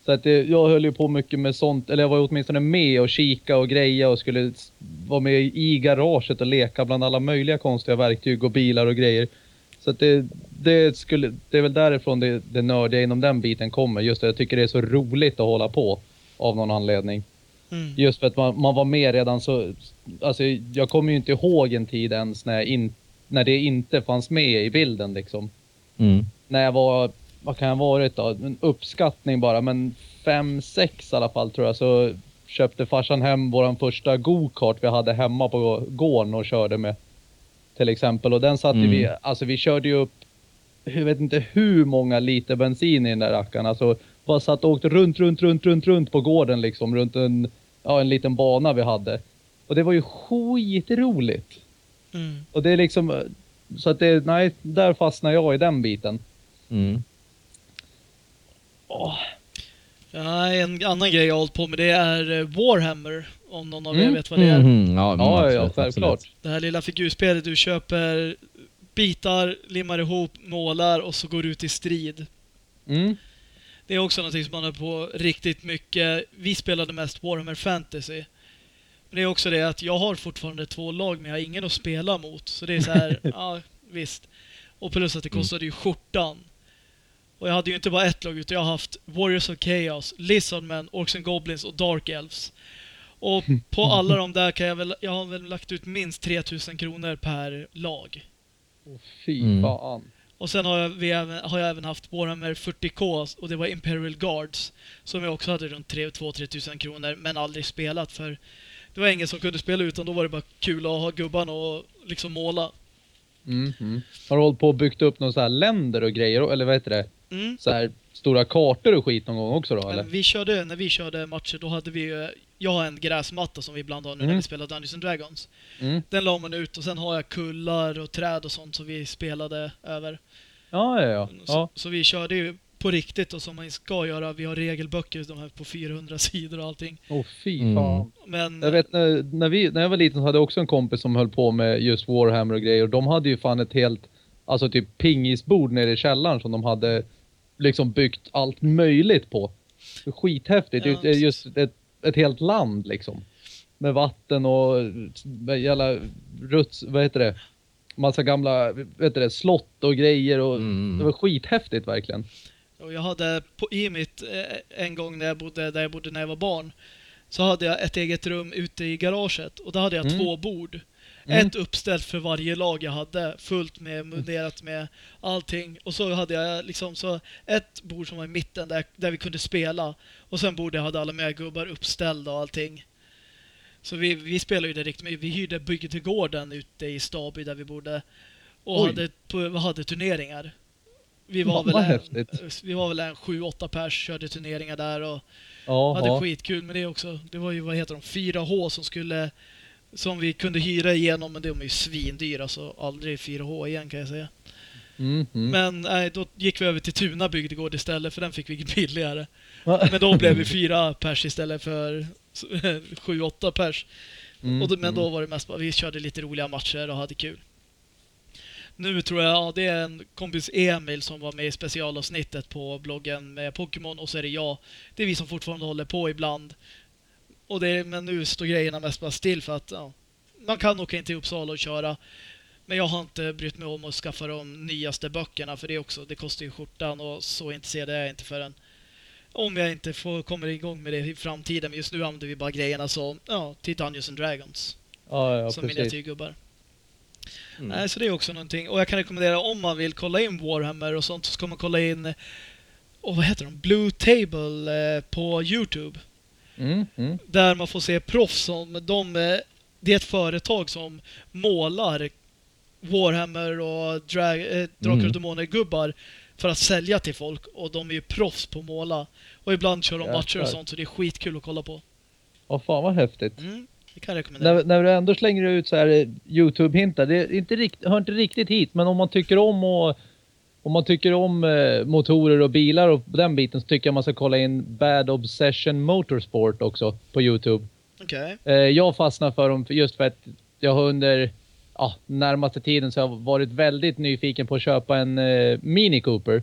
[SPEAKER 3] Så att det, jag höll ju på mycket med sånt, eller jag var åtminstone med och kika och greja och skulle vara med i garaget och leka bland alla möjliga konstiga verktyg och bilar och grejer. Så att det, det, skulle, det är väl därifrån det, det nördiga inom den biten kommer. Just det, jag tycker det är så roligt att hålla på av någon anledning.
[SPEAKER 1] Mm.
[SPEAKER 3] Just för att man, man var med redan så, alltså jag kommer ju inte ihåg en tid ens när, in, när det inte fanns med i bilden liksom.
[SPEAKER 2] Mm.
[SPEAKER 3] När jag var, vad kan jag ha varit då? En uppskattning bara, men fem sex i alla fall tror jag så köpte farsan hem våran första go-kart vi hade hemma på gården och körde med. Till exempel och den satte
[SPEAKER 2] Mm.
[SPEAKER 3] vi, alltså vi körde ju upp, jag vet inte hur många liter bensin i den där rackaren. Alltså bara satt och åkte runt, runt, runt, runt, runt på gården liksom, runt en, ja, en liten bana vi hade. Och det var ju skitroligt.
[SPEAKER 1] Mm.
[SPEAKER 3] Och det är liksom, så att det, nej, där fastnar jag i den biten.
[SPEAKER 2] Mm.
[SPEAKER 3] Åh,
[SPEAKER 1] Ja, en annan grej jag har hållit på med det är eh, Warhammer, om någon av er
[SPEAKER 3] Mm.
[SPEAKER 1] vet vad det är.
[SPEAKER 2] Ja, mm,
[SPEAKER 3] Ja, ja,
[SPEAKER 2] absolut,
[SPEAKER 3] självklart.
[SPEAKER 2] absolut.
[SPEAKER 1] Det här lilla figurspelet du köper bitar, limmar ihop, målar och så går du ut i strid.
[SPEAKER 3] Mm.
[SPEAKER 1] Det är också någonting som man har på riktigt mycket. Vi spelade mest Warhammer Fantasy. Men det är också det att jag har fortfarande två lag men jag har ingen att spela mot. Så det är så här, ja visst. Och plus att det kostade ju skjortan. Och jag hade ju inte bara ett lag utan jag har haft Warriors of Chaos, Lizardmen, Orcs and Goblins och Dark Elves. Och på alla de där kan jag väl, jag har väl lagt ut minst 3000 kronor per lag.
[SPEAKER 3] Åh, fy
[SPEAKER 2] Mm.
[SPEAKER 3] fan.
[SPEAKER 1] Och sen har jag, vi även, har jag även haft Warhammer 40K och det var Imperial Guards. Som jag också hade runt 2-3 tusen kronor men aldrig spelat för det var ingen som kunde spela utan då var det bara kul att ha gubbarna och liksom måla.
[SPEAKER 3] Mm, mm. Har du hållit på och byggt upp några så här länder och grejer, eller vad heter det?
[SPEAKER 1] Mm.
[SPEAKER 3] Så här stora kartor och skit någon gång också då, eller?
[SPEAKER 1] Vi körde, när vi körde matcher då hade vi ju, jag har en gräsmatta som vi ibland har nu när
[SPEAKER 3] Mm.
[SPEAKER 1] vi spelar Dungeons and Dragons.
[SPEAKER 3] Mm.
[SPEAKER 1] Den la man ut och sen har jag kullar och träd och sånt som vi spelade över.
[SPEAKER 3] Ja, ja, ja.
[SPEAKER 1] Så,
[SPEAKER 3] ja.
[SPEAKER 1] så vi körde ju på riktigt och som man ska göra. Vi har regelböcker de här på 400 sidor och allting.
[SPEAKER 3] Åh, fy
[SPEAKER 2] Mm.
[SPEAKER 3] fan.
[SPEAKER 1] Men
[SPEAKER 3] Jag vet när, när, vi, när jag var liten så hade jag också en kompis som höll på med just Warhammer och grejer och de hade ju fan ett helt, alltså typ pingisbord nere i källaren som de hade liksom byggt allt möjligt på. Skithäftigt.
[SPEAKER 1] Ja,
[SPEAKER 3] är just ett, ett helt land liksom. Med vatten och med jävla ruts, vad heter det? Massa gamla, vad heter det, slott och grejer och
[SPEAKER 2] Mm.
[SPEAKER 3] det var skithäftigt verkligen.
[SPEAKER 1] Och jag hade på, i mitt, eh, en gång när jag bodde där jag bodde när jag var barn, så hade jag ett eget rum ute i garaget och där hade jag
[SPEAKER 3] Mm.
[SPEAKER 1] två bord.
[SPEAKER 3] Mm.
[SPEAKER 1] Ett uppställt för varje lag jag hade, fullt med munderat med allting. Och så hade jag liksom så ett bord som var i mitten där, där vi kunde spela. Och sen bord där jag hade alla mina gubbar uppställda och allting. Så vi, vi spelade ju det riktigt mycket. Vi hyrde byggeträdgården ute i Staby där vi bodde. Och
[SPEAKER 3] Oj.
[SPEAKER 1] hade, på, hade turneringar. Vi var, väl en, vi var väl en sju, åtta pers, körde turneringar där och
[SPEAKER 3] Ja,
[SPEAKER 1] hade skitkul med det också. Det var ju, vad heter de, 4H som skulle som vi kunde hyra igenom, men de är ju svindyra så aldrig 4H igen kan jag säga.
[SPEAKER 3] Mm, mm.
[SPEAKER 1] Men nej, då gick vi över till Tuna bygdegård istället för den fick vi billigare. Men då blev vi fyra pers istället för sju, åtta pers.
[SPEAKER 3] Mm,
[SPEAKER 1] Och då, men
[SPEAKER 3] mm.
[SPEAKER 1] då var det mest bara, vi körde lite roliga matcher och hade kul. Nu tror jag, ja, det är en kompis Emil som var med i specialavsnittet på bloggen med Pokémon och så är det jag. Det är vi som fortfarande håller på ibland. Och det är, men nu står grejerna mest bara still för att ja, man kan åka in till Uppsala och köra. Men jag har inte brytt mig om att skaffa de nyaste böckerna för det också, det kostar ju skjortan och så intresserad är jag inte förrän om jag inte får, kommer igång med det i framtiden. Men just nu använder vi bara grejerna som, ja, till Dungeons and Dragons.
[SPEAKER 3] Ja, ja,
[SPEAKER 1] som
[SPEAKER 3] precis.
[SPEAKER 1] miniatyrgubbar.
[SPEAKER 2] Mm.
[SPEAKER 1] Nej, så det är också någonting. Och jag kan rekommendera om man vill kolla in Warhammer och sånt så ska man kolla in och vad heter de? Blue Table eh, på Youtube.
[SPEAKER 3] Mm, mm.
[SPEAKER 1] Där man får se proffs som de, eh, det är ett företag som målar Warhammer och drag, eh, Drakar
[SPEAKER 2] Mm.
[SPEAKER 1] och Demoner-gubbar för att sälja till folk. Och de är ju proffs på att måla. Och ibland kör de matcher
[SPEAKER 3] Jäklar.
[SPEAKER 1] och sånt så det är skitkul att kolla på.
[SPEAKER 3] Ja, fan vad häftigt.
[SPEAKER 1] Mm, kan jag rekommendera.
[SPEAKER 3] När, när du ändå slänger ut så här eh, Youtube-hintar, det är inte rikt, hör inte riktigt hit, men om man tycker om och om man tycker om eh, motorer och bilar och den biten så tycker jag man ska kolla in Bad Obsession Motorsport också på Youtube.
[SPEAKER 1] Okej.
[SPEAKER 3] Eh, jag fastnar för dem för- just för att jag har under ja, närmaste tiden så har jag varit väldigt nyfiken på att köpa en eh, Mini Cooper.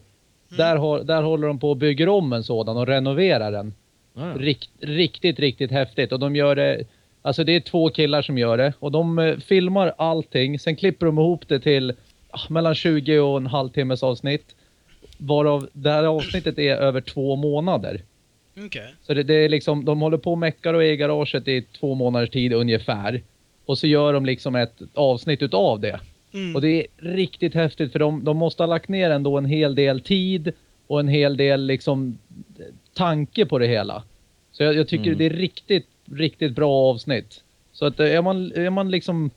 [SPEAKER 3] Där, har, där håller de på och bygger om en sådan och renoverar den.
[SPEAKER 2] Ja.
[SPEAKER 3] Rikt, riktigt, riktigt häftigt. Och de gör det, alltså det är två killar som gör det. Och de eh, filmar allting. Sen klipper de ihop det till ah, mellan 20 och en halvtimmes avsnitt. Varav det här avsnittet är över två månader.
[SPEAKER 1] Okej.
[SPEAKER 3] Så det, det är liksom, de håller på och meckar och är i garaget i två månaders tid ungefär. Och så gör de liksom ett avsnitt utav det.
[SPEAKER 1] Mm.
[SPEAKER 3] Och det är riktigt häftigt för de, de måste ha lagt ner ändå en hel del tid och en hel del liksom tanke på det hela. Så jag, jag tycker
[SPEAKER 2] Mm.
[SPEAKER 3] det är riktigt, riktigt bra avsnitt. Så att eh, är man, är man liksom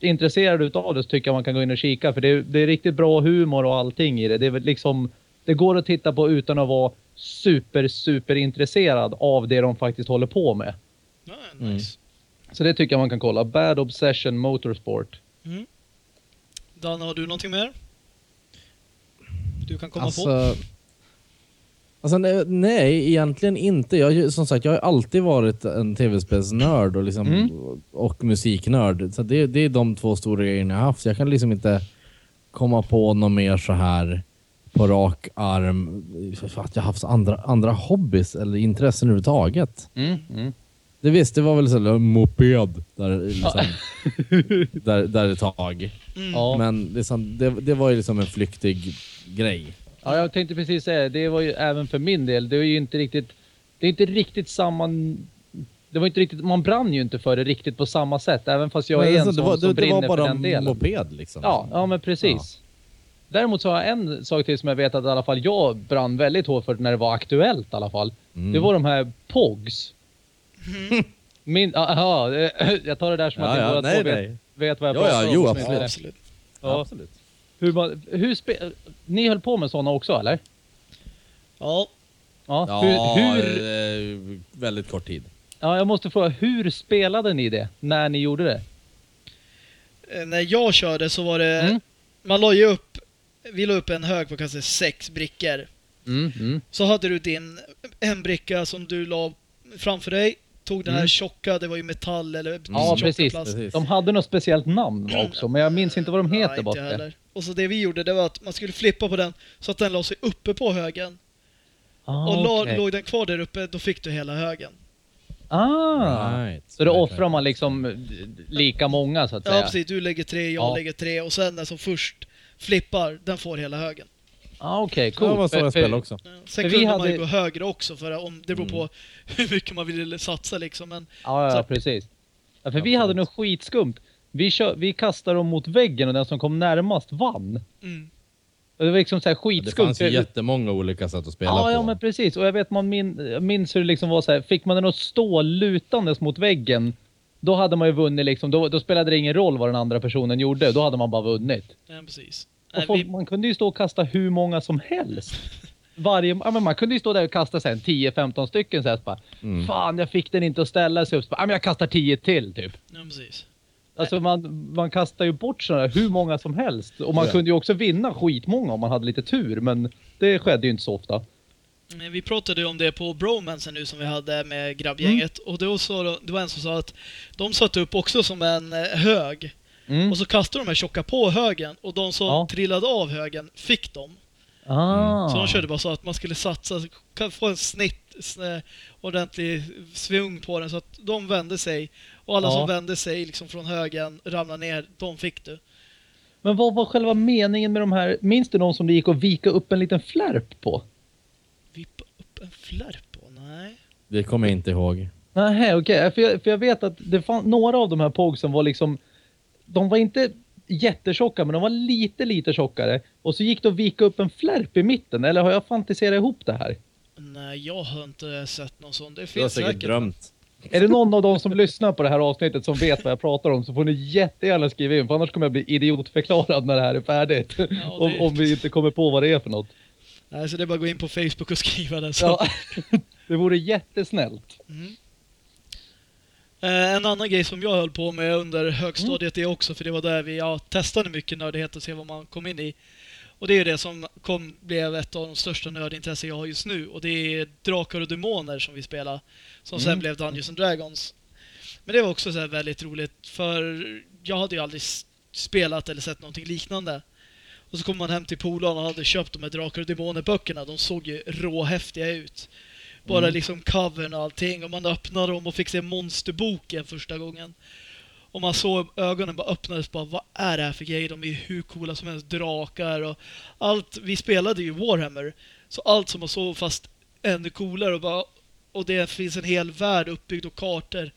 [SPEAKER 3] intresserad utav det så tycker jag man kan gå in och kika för det, är- det är riktigt bra humor och allting i det. Det är liksom, det går att titta på utan att vara super, super intresserad av det de faktiskt håller på med.
[SPEAKER 1] Ja,
[SPEAKER 2] Mm.
[SPEAKER 1] nice.
[SPEAKER 3] Så det tycker jag man kan kolla. Bad Obsession Motorsport.
[SPEAKER 1] Mm. Dan, har du någonting mer? Du kan komma på?
[SPEAKER 2] Alltså, nej, nej, egentligen inte. Jag, har som sagt, jag har alltid varit en tv-spelsnörd och, liksom,
[SPEAKER 3] Mm.
[SPEAKER 2] och musiknörd. Så det, det är de två stora grejerna jag har haft. Så jag kan liksom inte komma på något mer så här på rak arm för att jag haft andra, andra hobbys eller intressen överhuvudtaget.
[SPEAKER 3] Mm, mm.
[SPEAKER 2] Det visst, det var väl så här, moped där, liksom, där, där ett tag.
[SPEAKER 1] Mm.
[SPEAKER 2] Men liksom, det, det var ju liksom en flyktig grej.
[SPEAKER 3] Ja, jag tänkte precis säga det var ju även för min del. Det är ju inte riktigt, det är inte riktigt samma... Det var inte riktigt, man brann ju inte för det riktigt på samma sätt, även fast jag
[SPEAKER 2] Men
[SPEAKER 3] är en
[SPEAKER 2] alltså,
[SPEAKER 3] sån
[SPEAKER 2] det, var,
[SPEAKER 3] som
[SPEAKER 2] det, det
[SPEAKER 3] brinner
[SPEAKER 2] var bara
[SPEAKER 3] för den delen.
[SPEAKER 2] moped liksom.
[SPEAKER 3] Ja, ja men precis. Däremot så har jag en sak till som jag vet att i alla fall jag brann väldigt hårt för när det var aktuellt i alla fall.
[SPEAKER 2] Mm.
[SPEAKER 3] Det var de här POGs. Min, aha, jag tar det där som
[SPEAKER 2] Ja,
[SPEAKER 3] att ni
[SPEAKER 2] ja,
[SPEAKER 3] båda
[SPEAKER 2] nej,
[SPEAKER 3] två vet, vad jag
[SPEAKER 2] Ja,
[SPEAKER 3] pratar
[SPEAKER 2] ja,
[SPEAKER 3] om.
[SPEAKER 2] jo,
[SPEAKER 3] som
[SPEAKER 2] absolut.
[SPEAKER 1] Absolut.
[SPEAKER 3] Ja,
[SPEAKER 2] Absolut.
[SPEAKER 3] Hur man, hur spe, ni höll på med sådana också eller?
[SPEAKER 1] Ja,
[SPEAKER 3] Ja,
[SPEAKER 2] Ja,
[SPEAKER 3] hur, hur,
[SPEAKER 2] eh, väldigt kort tid.
[SPEAKER 3] ja, jag måste fråga, hur spelade ni det när ni gjorde det?
[SPEAKER 1] eh, när jag körde så var det...
[SPEAKER 3] Mm.
[SPEAKER 1] Man la ju upp... Vi la upp en hög på kanske sex brickor.
[SPEAKER 3] Mm, mm.
[SPEAKER 1] Så hade du din en bricka som du la framför dig. Tog den här
[SPEAKER 3] Mm.
[SPEAKER 1] tjocka, det var ju metall eller
[SPEAKER 3] Ja, precis.
[SPEAKER 1] plast.
[SPEAKER 2] Precis.
[SPEAKER 3] De hade något speciellt namn också, men jag minns inte vad de
[SPEAKER 1] Nej,
[SPEAKER 3] heter
[SPEAKER 1] inte jag
[SPEAKER 3] för det.
[SPEAKER 1] heller. Och så det vi gjorde, det var att man skulle flippa på den så att den la sig uppe på högen.
[SPEAKER 3] Ah,
[SPEAKER 1] och
[SPEAKER 3] okej.
[SPEAKER 1] låg den kvar där uppe, då fick du hela högen.
[SPEAKER 3] Ah!
[SPEAKER 2] Right.
[SPEAKER 3] Så då offrar man liksom eh, lika många så att
[SPEAKER 1] Ja,
[SPEAKER 3] säga?
[SPEAKER 1] precis. Du lägger tre, jag
[SPEAKER 3] Ja.
[SPEAKER 1] lägger tre och sen den som först flippar, den får hela högen.
[SPEAKER 3] Ah, Okej,
[SPEAKER 2] Ja,
[SPEAKER 3] coolt.
[SPEAKER 2] det var så jag spelade också.
[SPEAKER 1] Ja, Sen
[SPEAKER 3] För vi
[SPEAKER 1] kunde man
[SPEAKER 3] hade-
[SPEAKER 1] ju gå högre också, för om, det beror
[SPEAKER 2] Mm.
[SPEAKER 1] på hur mycket man vill satsa liksom. Men
[SPEAKER 3] Ja,
[SPEAKER 1] Så-
[SPEAKER 3] ja precis. Ja, för vi hade något skitskumt. Vi, kör, vi kastade dem mot väggen och den som kom närmast vann.
[SPEAKER 1] mm,
[SPEAKER 3] det var liksom så här
[SPEAKER 2] Det
[SPEAKER 3] skitskumt.
[SPEAKER 2] fanns ju jättemånga olika sätt att spela
[SPEAKER 3] ja,
[SPEAKER 2] på.
[SPEAKER 3] ja, men precis. Och jag vet, man min, minns hur det liksom var så här. Fick man den att stå lutandes mot väggen, då hade man ju vunnit liksom. Då, då spelade det ingen roll vad den andra personen gjorde. Då hade man bara vunnit.
[SPEAKER 1] ja, precis.
[SPEAKER 3] Och
[SPEAKER 1] Nej,
[SPEAKER 3] folk,
[SPEAKER 1] vi,
[SPEAKER 3] Man kunde ju stå och kasta hur många som helst. Varje, ja, men man kunde ju stå där och kasta sen 10-15 stycken så här, så bara,
[SPEAKER 2] Mm.
[SPEAKER 3] Fan, jag fick den inte att ställa sig upp. Så bara, ja, men jag kastar 10 till typ.
[SPEAKER 1] ja, precis.
[SPEAKER 3] Alltså man, man kastar ju bort sådana hur många som helst. Och man
[SPEAKER 2] Ja.
[SPEAKER 3] kunde ju också vinna skitmånga om man hade lite tur. Men det skedde ju inte så ofta.
[SPEAKER 1] Vi pratade ju om det på Bromansen nu som vi hade med grabbgänget.
[SPEAKER 3] Mm.
[SPEAKER 1] Och då sa, det var en som sa att de satte upp också som en eh, hög.
[SPEAKER 3] Mm.
[SPEAKER 1] Och så kastade de här tjocka på högen. Och de som
[SPEAKER 3] Ja.
[SPEAKER 1] trillade av högen fick dem.
[SPEAKER 3] Ah.
[SPEAKER 1] Så de körde bara så att man skulle satsa, få en snitt, snä, ordentlig svung på den så att de vände sig. Och alla
[SPEAKER 3] Ja.
[SPEAKER 1] som vände sig liksom från högen, ramlade ner, de fick du.
[SPEAKER 3] Men vad var själva meningen med de här? Minns du någon som det gick att vika upp en liten flärp på?
[SPEAKER 1] Vippa upp en flärp på? Nej.
[SPEAKER 2] Det kommer jag inte ihåg.
[SPEAKER 3] Nej, okej. För, jag, för jag vet att det fanns några av de här pogsen var liksom... De var inte jättetjocka, men de var lite, lite tjockare. Och så gick det att vika upp en flärp i mitten. Eller har jag fantiserat ihop det här?
[SPEAKER 1] Nej, jag har inte sett någon sån. Det
[SPEAKER 2] Du har
[SPEAKER 1] finns
[SPEAKER 2] säkert
[SPEAKER 1] säkert.
[SPEAKER 2] drömt.
[SPEAKER 3] Är det någon av de som lyssnar på det här avsnittet som vet vad jag pratar om så får ni jättegärna skriva in för annars kommer jag bli idiotförklarad när det här är färdigt.
[SPEAKER 1] Ja, det-
[SPEAKER 3] om, om vi inte kommer på vad det är för något.
[SPEAKER 1] Nej, så det är bara att gå in på Facebook och skriva det. Så.
[SPEAKER 3] Ja, det vore jättesnällt.
[SPEAKER 1] Mm. Eh, en annan grej som jag höll på med under högstadiet det också, för det var där vi ja, testade mycket nördighet och se vad man kom in i. Och det är det som kom, blev ett av de största nördintressen jag har just nu. Och det är Drakar och Demoner som vi spelar. Som sen
[SPEAKER 3] Mm.
[SPEAKER 1] blev Dungeons and Dragons. Men det var också så väldigt roligt, för jag hade ju aldrig spelat eller sett någonting liknande. Och så kom man hem till polaren och hade köpt de här Drakar och Demoner-böckerna. De såg ju råhäftiga ut. Bara
[SPEAKER 3] Mm.
[SPEAKER 1] liksom covern och allting. Och man öppnade dem och fick se monsterboken första gången. Och man såg ögonen bara öppnades bara, vad är det här för grejer? De är ju hur coola som helst, drakar och allt. Vi spelade ju Warhammer. Så allt som var så fast ännu coolare och bara, och det finns en hel värld uppbyggd och kartor.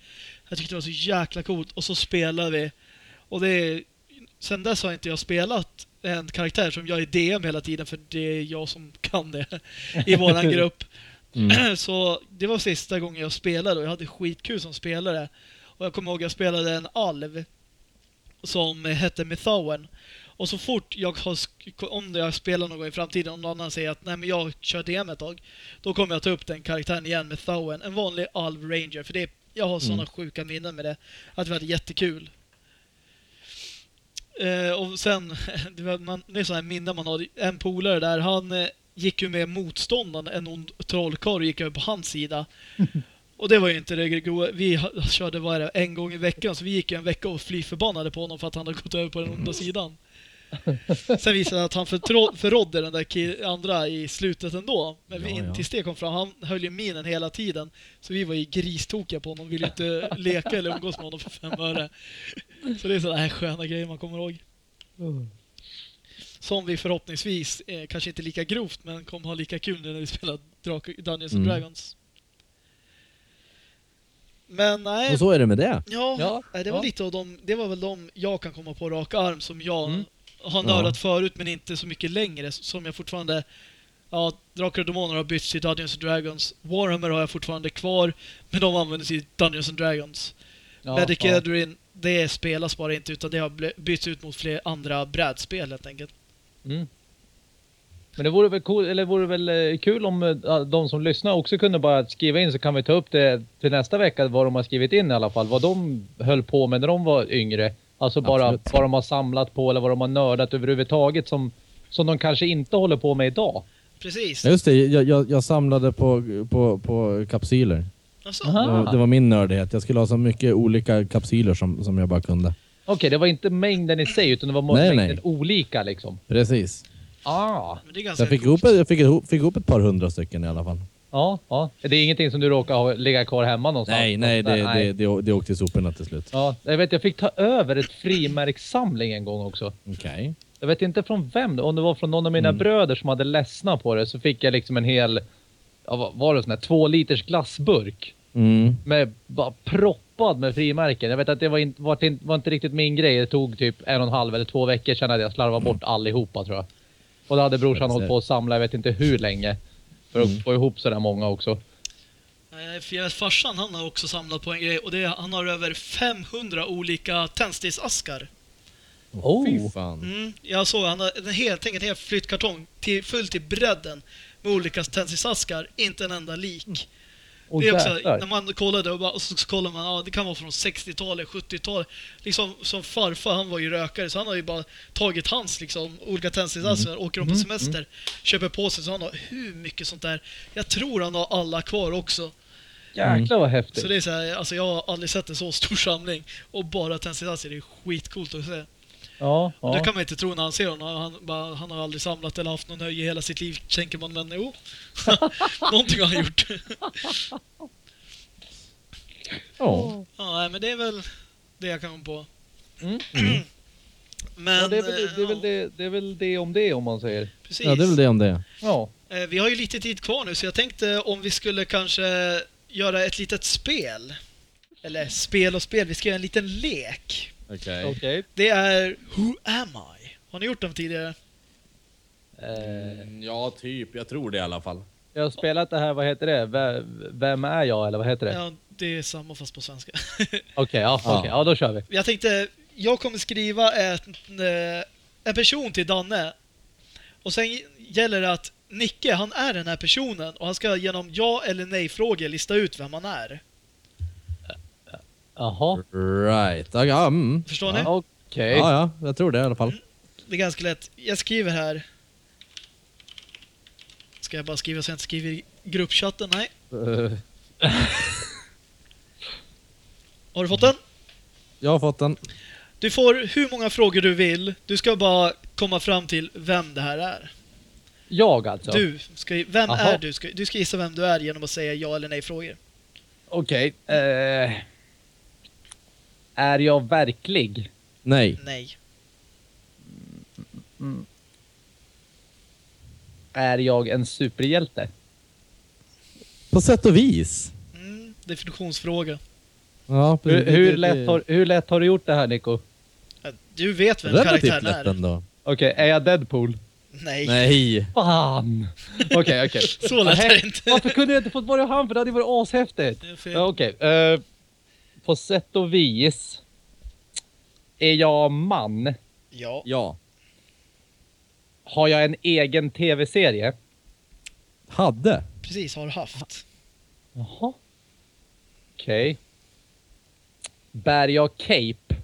[SPEAKER 1] Jag tyckte det var så jäkla coolt. Och så spelade vi. Och det sen dess har inte jag spelat en karaktär som jag är DM hela tiden för det är jag som kan det i våran grupp.
[SPEAKER 2] Mm.
[SPEAKER 1] Så det var sista gången jag spelade och jag hade skitkul som spelare. Och jag kommer ihåg att jag spelade en alv som hette Mithauen. Och så fort jag har, om jag spelar någon gång i framtiden, om någon annan säger att nej men jag kör DM ett tag, då kommer jag ta upp den karaktären igen, Mithauen. En vanlig alv ranger, för det är, jag har sådana
[SPEAKER 2] Mm.
[SPEAKER 1] sjuka minnen med det. Att vi hade jättekul. Eh, och sen, det, var, man, det är sådana här minnen man har. En polare där, han eh, gick ju med motståndaren, en ond trollkarl, gick över på hans sida. Och det var ju inte det goa. Vi körde vad det, en gång i veckan, så vi gick ju en vecka och fly förbannade på honom för att han hade gått över på den onda sidan. Sen visade det att han förrådde den där andra i slutet ändå. Men vi,
[SPEAKER 2] Ja, ja.
[SPEAKER 1] tills det kom fram, han höll ju minen hela tiden. Så vi var ju gristokiga på honom, ville inte leka eller umgås med honom för fem öre. Så det är sådana här sköna grejer man kommer ihåg. Som vi förhoppningsvis, eh, kanske inte lika grovt, men kommer ha lika kul nu när vi spelar Drak- Dungeons and
[SPEAKER 2] Mm.
[SPEAKER 1] Dragons. Men nej,
[SPEAKER 2] Och så är det med det.
[SPEAKER 1] ja,
[SPEAKER 3] Ja,
[SPEAKER 1] nej, det var
[SPEAKER 3] ja.
[SPEAKER 1] lite av dem, det var väl de jag kan komma på rak arm som jag
[SPEAKER 3] Mm.
[SPEAKER 1] har nördat förut men inte så mycket längre. Som jag fortfarande, ja, Drakar och Demoner har bytts till Dungeons and Dragons. Warhammer har jag fortfarande kvar, men de används i Dungeons and Dragons.
[SPEAKER 3] Ja,
[SPEAKER 1] Magic
[SPEAKER 3] ja.
[SPEAKER 1] Gathering, det spelas bara inte utan det har bytts ut mot fler andra brädspel helt enkelt.
[SPEAKER 3] Mm. Men det vore väl, cool, eller vore väl eh, kul om eh, de som lyssnar också kunde bara skriva in så kan vi ta upp det till nästa vecka vad de har skrivit in i alla fall. Vad de höll på med när de var yngre. Alltså bara
[SPEAKER 2] Absolut.
[SPEAKER 3] vad de har samlat på eller vad de har nördat överhuvudtaget som, som de kanske inte håller på med idag.
[SPEAKER 1] Precis.
[SPEAKER 2] Ja, Just det, jag, jag, jag samlade på, på, på kapsyler. Det var, det var min nördighet. Jag skulle ha så mycket olika kapsyler som, som jag bara kunde.
[SPEAKER 3] Okej, det var inte mängden i sig utan det var
[SPEAKER 2] Nej,
[SPEAKER 3] mängden
[SPEAKER 2] nej.
[SPEAKER 3] olika liksom.
[SPEAKER 2] Precis.
[SPEAKER 3] Ah,
[SPEAKER 2] jag fick ihop, jag fick, ihop, fick ihop ett par hundra stycken i alla fall.
[SPEAKER 3] ja, ja. Det är ingenting som du råkar ha, ligga kvar hemma någonstans?
[SPEAKER 2] Nej, nej, det,
[SPEAKER 3] Nej.
[SPEAKER 2] det, det, det åkte i soporna till slut.
[SPEAKER 3] Ja, jag vet, jag fick ta över ett frimärkssamling en gång också.
[SPEAKER 2] Okej.
[SPEAKER 3] Jag vet inte från vem, om det var från någon av mina
[SPEAKER 2] Mm.
[SPEAKER 3] bröder som hade ledsnat på det, så fick jag liksom en hel, ja, vad var det sån här, två liters glassburk.
[SPEAKER 2] Mm.
[SPEAKER 3] Med, bara proppad med frimärken. Jag vet att det var inte, var inte, var inte riktigt min grej. Det tog typ en och en halv eller två veckor sedan hade jag slarvat bort allihopa tror jag. Och då hade brorsan
[SPEAKER 2] Jag
[SPEAKER 3] hållit på att samla, jag vet inte hur länge. För att
[SPEAKER 2] Mm.
[SPEAKER 3] få ihop sådär många också.
[SPEAKER 1] För farsan han har också samlat på en grej och det är, han har över 500 olika tändsticksaskar.
[SPEAKER 3] Oh.
[SPEAKER 2] Fy fan.
[SPEAKER 1] Mm, jag såg han har en hel, tänk en hel flyttkartong till, full till bredden med olika tändsticksaskar, inte en enda lik.
[SPEAKER 3] Och
[SPEAKER 1] det är också,
[SPEAKER 3] jäklar.
[SPEAKER 1] när man och, bara, och så kollar man, ja det kan vara från 60-talet, 70-talet. Liksom som farfar, han var ju rökare så han har ju bara tagit hans liksom olika tändsticksaskar, åker de på
[SPEAKER 3] Mm,
[SPEAKER 1] semester, köper på sig så han har hur mycket sånt där. Jag tror han har alla kvar också.
[SPEAKER 3] Jäklar vad häftigt.
[SPEAKER 1] Så det är så här, alltså jag har aldrig sett en så stor samling och bara tändsticksaskar, det är skitcoolt att se.
[SPEAKER 3] Ja,
[SPEAKER 1] Och Det
[SPEAKER 3] ja.
[SPEAKER 1] kan man inte tro när han ser honom. Han, bara, han har aldrig samlat eller haft någon nöje i hela sitt liv, tänker man. Men jo, någonting har han gjort.
[SPEAKER 2] Ja.
[SPEAKER 1] ja, men det är väl det jag kan komma på.
[SPEAKER 3] Mm.
[SPEAKER 1] Men,
[SPEAKER 3] ja det, är väl, det, är
[SPEAKER 1] eh,
[SPEAKER 3] väl det, det är väl det om det om man säger.
[SPEAKER 1] Precis.
[SPEAKER 2] ja, det är väl det om det.
[SPEAKER 3] Ja.
[SPEAKER 1] Eh, Vi har ju lite tid kvar nu, så jag tänkte om vi skulle kanske göra ett litet spel. Eller spel och spel, vi ska göra en liten lek.
[SPEAKER 2] Okej.
[SPEAKER 3] Okej.
[SPEAKER 1] Det är Who am I? Har ni gjort den tidigare?
[SPEAKER 3] Eh,
[SPEAKER 2] Mm, Ja, typ. Jag tror det i alla fall.
[SPEAKER 3] jag har spelat det här, vad heter det? V- Vem är jag eller vad heter det?
[SPEAKER 1] Ja, det är samma fast på svenska.
[SPEAKER 3] Okej, ja,
[SPEAKER 2] Ja.
[SPEAKER 3] okej, ja då kör vi.
[SPEAKER 1] Jag tänkte, jag kommer skriva ett, eh, en person till Danne. Och sen gäller det att Nicke, han är den här personen och han ska genom ja eller nej-frågor lista ut vem han är.
[SPEAKER 3] Jaha,
[SPEAKER 2] Right. Ja, ja, mm.
[SPEAKER 1] Förstår ni?
[SPEAKER 3] okej.
[SPEAKER 2] ja, ja, jag tror det i alla fall.
[SPEAKER 1] Det är ganska lätt. Jag skriver här. Ska jag bara skriva så jag inte skriver i gruppchatten? Nej.
[SPEAKER 3] Eh,
[SPEAKER 1] Har du fått den?
[SPEAKER 2] Jag har fått den.
[SPEAKER 1] Du får hur många frågor du vill. Du ska bara komma fram till vem det här är.
[SPEAKER 3] jag alltså?
[SPEAKER 1] Du, ska, vem
[SPEAKER 3] Aha.
[SPEAKER 1] är du? Ska, du ska gissa vem du är genom att säga ja eller nej-frågor.
[SPEAKER 3] Okej. eh, är jag verklig?
[SPEAKER 2] Nej.
[SPEAKER 1] Nej.
[SPEAKER 3] Är jag en superhjälte?
[SPEAKER 2] På sätt och vis.
[SPEAKER 1] Mm, definitionsfråga.
[SPEAKER 2] Ja,
[SPEAKER 3] Hur, hur, lätt har, hur lätt har du gjort det här Nico?
[SPEAKER 1] Du vet vem
[SPEAKER 2] Relativt
[SPEAKER 1] karaktären
[SPEAKER 2] lätt
[SPEAKER 1] är?
[SPEAKER 2] ändå.
[SPEAKER 3] Okej, är jag Deadpool?
[SPEAKER 1] Nej.
[SPEAKER 2] Nej.
[SPEAKER 3] Fan! Okej, okej.
[SPEAKER 1] Så lätt är det inte.
[SPEAKER 3] Varför kunde jag inte fått vara han? För det hade varit ashäftigt.
[SPEAKER 1] Det är fel.
[SPEAKER 3] På sätt och vis. Är jag man?
[SPEAKER 1] Ja.
[SPEAKER 2] Ja.
[SPEAKER 3] Har jag en egen tv-serie?
[SPEAKER 2] Hade.
[SPEAKER 1] Precis, har haft.
[SPEAKER 3] Jaha. Okej. Bär jag cape?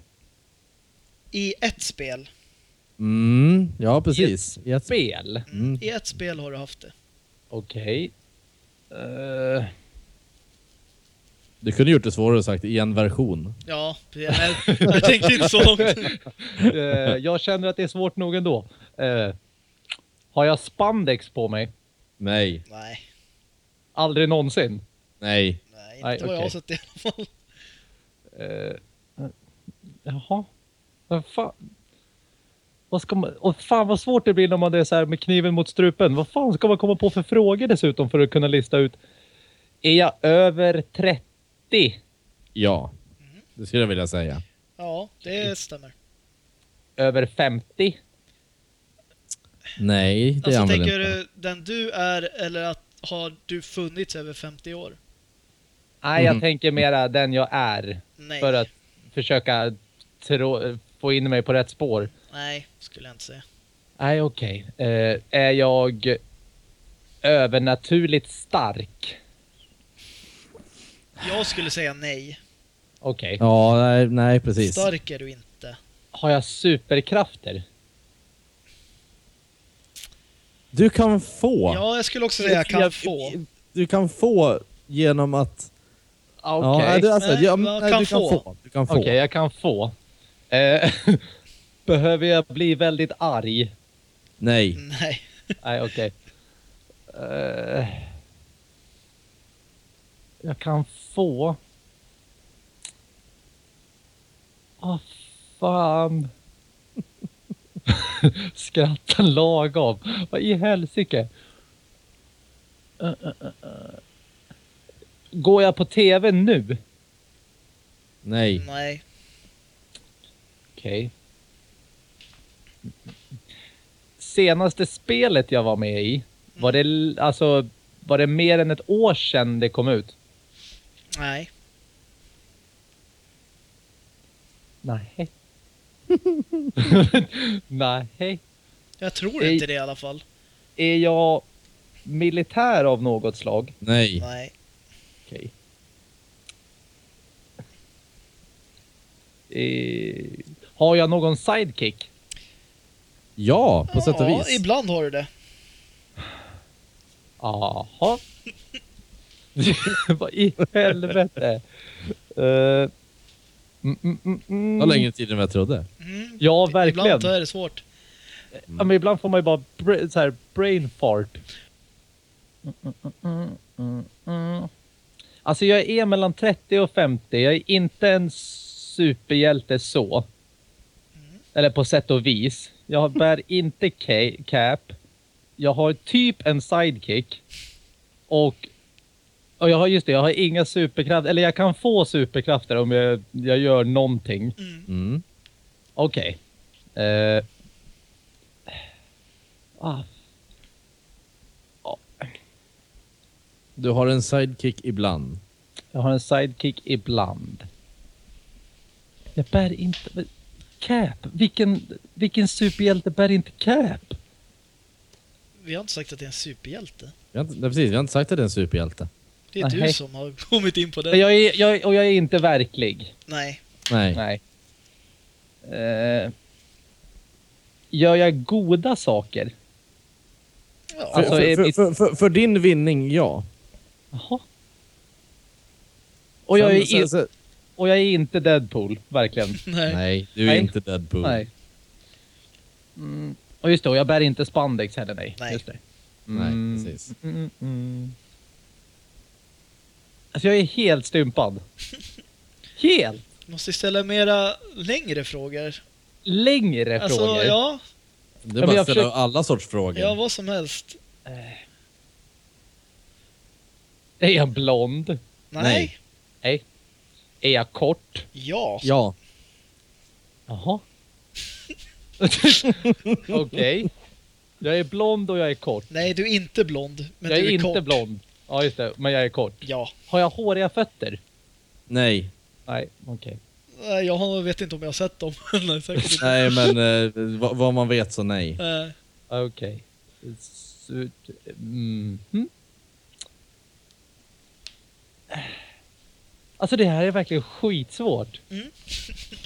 [SPEAKER 1] I ett spel.
[SPEAKER 2] Mm, ja precis. I ett
[SPEAKER 3] Spel?
[SPEAKER 2] Mm.
[SPEAKER 1] I ett spel har du haft det.
[SPEAKER 3] Okej. Eh,
[SPEAKER 2] Du kunde gjort det svårare och sagt i en version.
[SPEAKER 1] Ja, jag, jag tänkte inte så långt.
[SPEAKER 3] Eh, jag känner att det är svårt nog ändå. Eh, har jag spandex på mig?
[SPEAKER 2] Nej.
[SPEAKER 1] Nej,
[SPEAKER 3] Aldrig någonsin.
[SPEAKER 2] Nej.
[SPEAKER 1] nej,
[SPEAKER 3] Nej,
[SPEAKER 1] inte vad jag
[SPEAKER 3] okej.
[SPEAKER 1] har sett i alla fall.
[SPEAKER 3] Eh, jaha. Vad fan? Vad ska man... Och fan vad svårt det blir när man är så här med kniven mot strupen. Vad fan ska man komma på för frågor dessutom för att kunna lista ut? Är jag över 30?
[SPEAKER 2] Ja. Det skulle jag vilja säga.
[SPEAKER 1] Ja, det stämmer.
[SPEAKER 3] Över 50?
[SPEAKER 2] Nej, det är
[SPEAKER 1] Alltså
[SPEAKER 2] väl
[SPEAKER 1] tänker
[SPEAKER 2] inte.
[SPEAKER 1] du den du är eller att har du funnits över 50 år?
[SPEAKER 3] Nej, jag
[SPEAKER 2] Mhm.
[SPEAKER 3] tänker mera den jag är.
[SPEAKER 1] Nej,
[SPEAKER 3] För att försöka tro, få in mig på rätt spår.
[SPEAKER 1] nej, skulle jag inte säga.
[SPEAKER 3] Nej, okej. Eh, är jag övernaturligt stark?
[SPEAKER 1] Jag skulle säga nej.
[SPEAKER 3] Okej.
[SPEAKER 2] Ja, nej, nej precis.
[SPEAKER 1] Stark är du inte.
[SPEAKER 3] Har jag superkrafter?
[SPEAKER 2] Du kan få.
[SPEAKER 1] Ja, jag skulle också säga jag kan få.
[SPEAKER 2] Du kan få genom att...
[SPEAKER 3] Okej,
[SPEAKER 2] Ja, nej, du, alltså,
[SPEAKER 1] Nej,
[SPEAKER 2] ja,
[SPEAKER 1] kan
[SPEAKER 2] du kan
[SPEAKER 1] få.
[SPEAKER 2] få. Du kan få.
[SPEAKER 3] Okej, jag kan få. Eh, behöver jag bli väldigt arg?
[SPEAKER 2] Nej.
[SPEAKER 1] Nej.
[SPEAKER 3] Nej, okej. Eh, jag kan få... Vad fan. Skratta lagom. Vad i helsike? Eh, eh, eh. Går jag på tv nu?
[SPEAKER 2] Nej.
[SPEAKER 1] Nej.
[SPEAKER 3] Okej. Senaste spelet jag var med i, var det, l- alltså, var det mer än ett år sedan det kom ut?
[SPEAKER 1] Nej.
[SPEAKER 3] Nej. Nej.
[SPEAKER 1] Jag tror
[SPEAKER 3] Nej.
[SPEAKER 1] inte det i alla fall.
[SPEAKER 3] Är jag militär av något slag?
[SPEAKER 2] Nej.
[SPEAKER 1] Nej.
[SPEAKER 3] Okej. Eh, har jag någon sidekick?
[SPEAKER 2] Ja, på sätt och
[SPEAKER 1] Ja,
[SPEAKER 2] vis.
[SPEAKER 1] ibland har du det.
[SPEAKER 3] Jaha. Vad i helvete? Uh, mm, mm, mm,
[SPEAKER 2] Det
[SPEAKER 3] mm.
[SPEAKER 2] var längre tid än vad jag trodde.
[SPEAKER 1] Mm.
[SPEAKER 3] Ja, verkligen.
[SPEAKER 1] Ibland är det svårt.
[SPEAKER 3] Ja, men ibland får man ju bara bra- så här, brain fart. Mm, mm, mm, mm, mm. Alltså jag är mellan 30 och 50. Jag är inte en superhjälte så. Eller på sätt och vis. Jag bär inte ca- cap. Jag har typ en sidekick. Och, och jag har just det, jag har inga superkrafter. Eller jag kan få superkrafter om jag, jag gör någonting.
[SPEAKER 1] Mm.
[SPEAKER 2] Mm.
[SPEAKER 3] Okej. Eh. Ah.
[SPEAKER 2] Du har en sidekick ibland.
[SPEAKER 3] Jag har en sidekick ibland. Jag bär inte... Cap? Vilken, vilken superhjälte bär inte cap?
[SPEAKER 1] Vi har inte sagt att det är en superhjälte.
[SPEAKER 2] Vi har inte, nej, precis, vi har inte sagt att det är en superhjälte.
[SPEAKER 1] Det är
[SPEAKER 3] Nej.
[SPEAKER 1] du som har kommit in på det.
[SPEAKER 3] Jag är, jag, och jag är inte verklig.
[SPEAKER 1] Nej.
[SPEAKER 2] Nej.
[SPEAKER 3] Nej. Eh. Gör jag goda saker?
[SPEAKER 1] Ja.
[SPEAKER 2] För,
[SPEAKER 3] Alltså,
[SPEAKER 2] för,
[SPEAKER 3] är
[SPEAKER 2] för,
[SPEAKER 3] mitt-
[SPEAKER 2] för, för, för din vinning, ja.
[SPEAKER 3] Jaha. Och jag, är
[SPEAKER 2] Sen-
[SPEAKER 3] in,
[SPEAKER 2] sen- sen-
[SPEAKER 3] och jag är inte Deadpool, verkligen.
[SPEAKER 1] Nej.
[SPEAKER 2] Nej, du är
[SPEAKER 3] Nej.
[SPEAKER 2] inte Deadpool.
[SPEAKER 3] Nej. Mm. Och just det, och jag bär inte spandex heller, nej.
[SPEAKER 1] Nej.
[SPEAKER 3] Just det.
[SPEAKER 2] Nej,
[SPEAKER 3] Mm.
[SPEAKER 2] precis.
[SPEAKER 3] Mm, mm. Alltså jag är helt stympad. Helt!
[SPEAKER 1] Måste ställa mera längre frågor.
[SPEAKER 3] Längre
[SPEAKER 1] Alltså,
[SPEAKER 3] frågor.
[SPEAKER 1] ja.
[SPEAKER 2] Det är
[SPEAKER 3] men
[SPEAKER 2] bara ställa
[SPEAKER 3] försöker-
[SPEAKER 2] alla sorts frågor.
[SPEAKER 1] Ja, vad som helst.
[SPEAKER 3] Är jag blond?
[SPEAKER 1] Nej.
[SPEAKER 2] Nej.
[SPEAKER 3] Nej. Är jag kort?
[SPEAKER 1] Ja.
[SPEAKER 2] Ja.
[SPEAKER 3] Jaha. Okej. Jag är blond och jag är kort.
[SPEAKER 1] Nej, du är inte blond. Men
[SPEAKER 3] jag
[SPEAKER 1] du
[SPEAKER 3] är,
[SPEAKER 1] är,
[SPEAKER 3] inte
[SPEAKER 1] kort.
[SPEAKER 3] blond. Ja, just det. Men jag är kort.
[SPEAKER 1] Ja.
[SPEAKER 3] Har jag håriga fötter?
[SPEAKER 2] Nej.
[SPEAKER 3] Nej, okej.
[SPEAKER 1] Nej, Jag har- vet inte om jag har sett dem. Nej, säkert inte.
[SPEAKER 2] Nej, men eh, vad, vad man vet så nej.
[SPEAKER 1] Eh,
[SPEAKER 3] Okej. Så- Mm. Alltså det här är verkligen skitsvårt.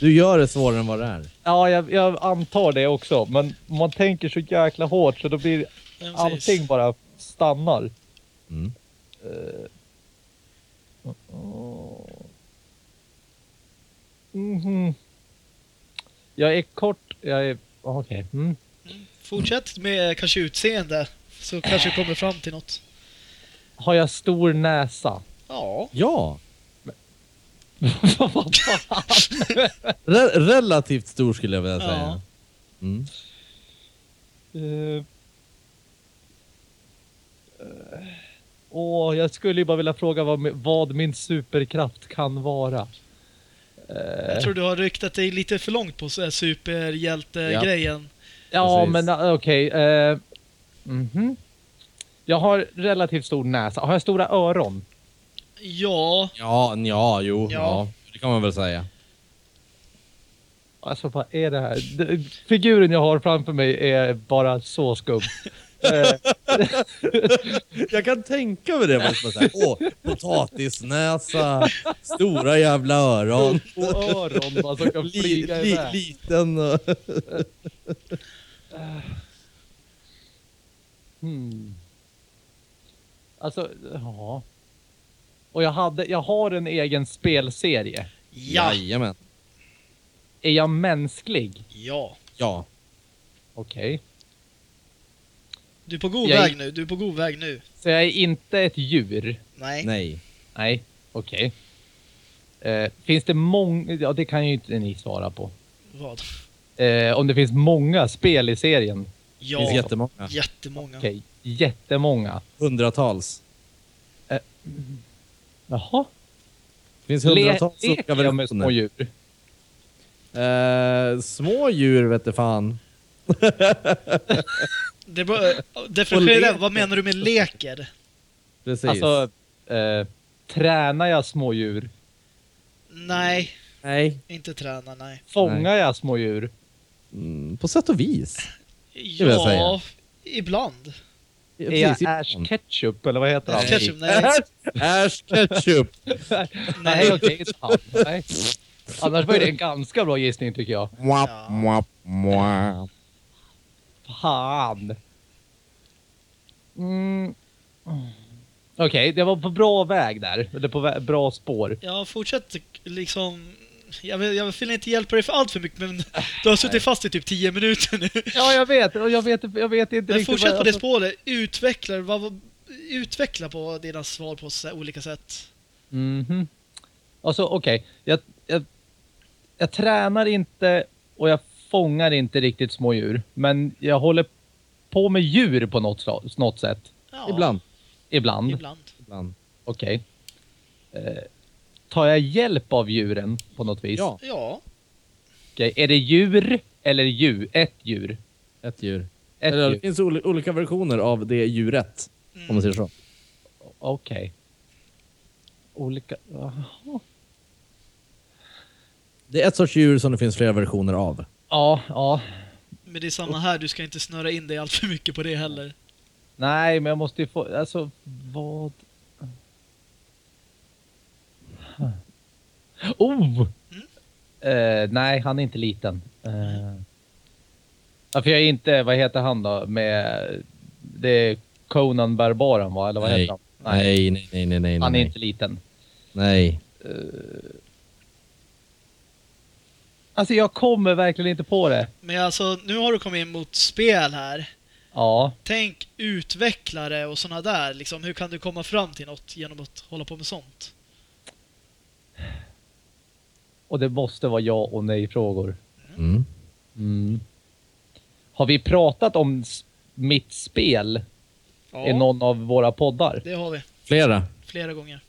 [SPEAKER 2] Du gör det svårare än vad det är.
[SPEAKER 3] Ja, jag, jag antar det också. Men man tänker så jäkla hårt så då blir allting bara stannar.
[SPEAKER 2] Mm.
[SPEAKER 3] Åh. Mhm. Jag är kort, jag är... Okej. Mm.
[SPEAKER 1] Fortsätt med kanske utseende, så kanske du kommer fram till något.
[SPEAKER 3] Har jag stor näsa?
[SPEAKER 1] Ja.
[SPEAKER 2] Ja,
[SPEAKER 3] Vad fan?
[SPEAKER 2] re relativt stor skulle jag vilja
[SPEAKER 1] Ja.
[SPEAKER 2] säga. Mm.
[SPEAKER 3] Eh, Åh, jag skulle ju bara vilja fråga vad, vad min superkraft kan vara. Eh,
[SPEAKER 1] Jag tror du har ryktat dig lite för långt på så här superhjälte-grejen.
[SPEAKER 3] ja,
[SPEAKER 2] precis.
[SPEAKER 3] men uh, okej. eh, mhm. Jag har relativt stor näsa. Har jag stora öron?
[SPEAKER 1] Ja.
[SPEAKER 2] Ja, ja, jo,
[SPEAKER 1] Ja.
[SPEAKER 2] ja. Det kan man väl säga.
[SPEAKER 3] Alltså vad är det här? Figuren jag har framför mig är bara så skum. Eh,
[SPEAKER 2] Jag kan tänka mig det. säga. Åh, potatisnäsa, stora jävla öron.
[SPEAKER 3] och öron bara som kan flyga
[SPEAKER 2] li,
[SPEAKER 3] iväg.
[SPEAKER 2] liten och...
[SPEAKER 3] Hmm. Alltså, ja. Och jag, hade, jag har en egen spelserie.
[SPEAKER 1] Ja.
[SPEAKER 2] Jajamän.
[SPEAKER 3] Är jag mänsklig?
[SPEAKER 1] Ja.
[SPEAKER 2] Ja.
[SPEAKER 3] Okej.
[SPEAKER 1] Du är på god
[SPEAKER 3] Jag-
[SPEAKER 1] väg nu. Du är på god väg nu.
[SPEAKER 3] Så jag är inte ett djur?
[SPEAKER 1] Nej.
[SPEAKER 2] Nej.
[SPEAKER 3] Nej. Okej. Eh, finns det många... Ja, det kan ju inte ni svara på.
[SPEAKER 1] Vad?
[SPEAKER 3] Eh, om det finns många spel i serien?
[SPEAKER 2] Det
[SPEAKER 1] Ja.
[SPEAKER 2] finns jättemånga.
[SPEAKER 1] Jättemånga.
[SPEAKER 3] Okej. Jättemånga.
[SPEAKER 2] Hundratals.
[SPEAKER 3] Jaha.
[SPEAKER 2] Det finns
[SPEAKER 3] Le-
[SPEAKER 2] hundratals olika
[SPEAKER 3] leker jag med små
[SPEAKER 2] versioner.
[SPEAKER 3] djur?
[SPEAKER 2] Eh, små djur vet du fan.
[SPEAKER 1] Det definiera Vad menar du med leker?
[SPEAKER 2] Precis.
[SPEAKER 3] Alltså, eh, tränar jag små djur?
[SPEAKER 1] Nej,
[SPEAKER 2] Nej.
[SPEAKER 1] inte träna, nej.
[SPEAKER 3] Fångar jag små djur?
[SPEAKER 2] Mm, på sätt och vis.
[SPEAKER 1] Ja, ibland.
[SPEAKER 3] Är jag Ash Ketchup eller vad heter han?
[SPEAKER 1] Ash Ketchum, nej.
[SPEAKER 2] Ash, Ketchup.
[SPEAKER 3] Nej, okej, inte han. Nej. Annars var det en ganska bra gissning tycker jag.
[SPEAKER 2] Mwap,
[SPEAKER 1] Ja.
[SPEAKER 3] Fan. Mm. Okej, det var på bra väg där. Eller på bra spår.
[SPEAKER 1] Ja, fortsätt liksom... Jag vill, jag vill inte hjälpa dig för allt för mycket, men du har suttit fast i typ 10 minuter nu.
[SPEAKER 3] Ja, jag vet. Och jag vet, jag vet inte
[SPEAKER 1] Men
[SPEAKER 3] riktigt
[SPEAKER 1] fortsätt
[SPEAKER 3] vad-
[SPEAKER 1] på det
[SPEAKER 3] alltså-
[SPEAKER 1] spåret. Utveckla, vad, utveckla på dina svar på olika sätt.
[SPEAKER 3] Mhm. Alltså okej, jag, jag, jag tränar inte och jag fångar inte riktigt små djur. Men jag håller på med djur på något, något sätt.
[SPEAKER 1] Ja,
[SPEAKER 2] Ibland.
[SPEAKER 3] Ibland.
[SPEAKER 1] Ibland.
[SPEAKER 2] Ibland.
[SPEAKER 3] Okej. Eh, tar jag hjälp av djuren på något vis?
[SPEAKER 2] Ja,
[SPEAKER 1] Ja.
[SPEAKER 3] Okej, Är det djur eller djur? Ett djur?
[SPEAKER 2] ett djur.
[SPEAKER 3] Ett
[SPEAKER 2] Eller, det
[SPEAKER 3] djur.
[SPEAKER 2] finns oli- olika versioner av det djuret. Om man
[SPEAKER 1] Mm.
[SPEAKER 2] säger så.
[SPEAKER 3] Okej. Olika... Jaha.
[SPEAKER 2] Det är ett sorts djur som det finns flera versioner av.
[SPEAKER 3] Ja, ja.
[SPEAKER 1] Men det är samma här, du ska inte snöra in dig allt för mycket på det heller.
[SPEAKER 3] Nej, men jag måste ju få... Alltså, vad... Oh! Eh, nej, han är inte liten. Uh, ja, för jag är inte... Vad heter han då? Med... Det är Conan Barbaren va? Eller vad
[SPEAKER 2] Nej.
[SPEAKER 3] heter han?
[SPEAKER 2] Nej, nej, nej, nej, nej.
[SPEAKER 3] Han är
[SPEAKER 2] nej.
[SPEAKER 3] inte liten.
[SPEAKER 2] Nej.
[SPEAKER 3] Alltså jag kommer verkligen inte på det.
[SPEAKER 1] Men alltså, nu har du kommit in mot spel här.
[SPEAKER 3] Ja.
[SPEAKER 1] Tänk utvecklare och såna där. Liksom, hur kan du komma fram till något genom att hålla på med sånt?
[SPEAKER 3] Och det måste vara ja och nej frågor.
[SPEAKER 2] Mm.
[SPEAKER 3] Mm. Har vi pratat om mitt spel
[SPEAKER 1] Ja,
[SPEAKER 3] i någon av våra poddar?
[SPEAKER 1] det har vi.
[SPEAKER 2] Flera.
[SPEAKER 1] Flera gånger.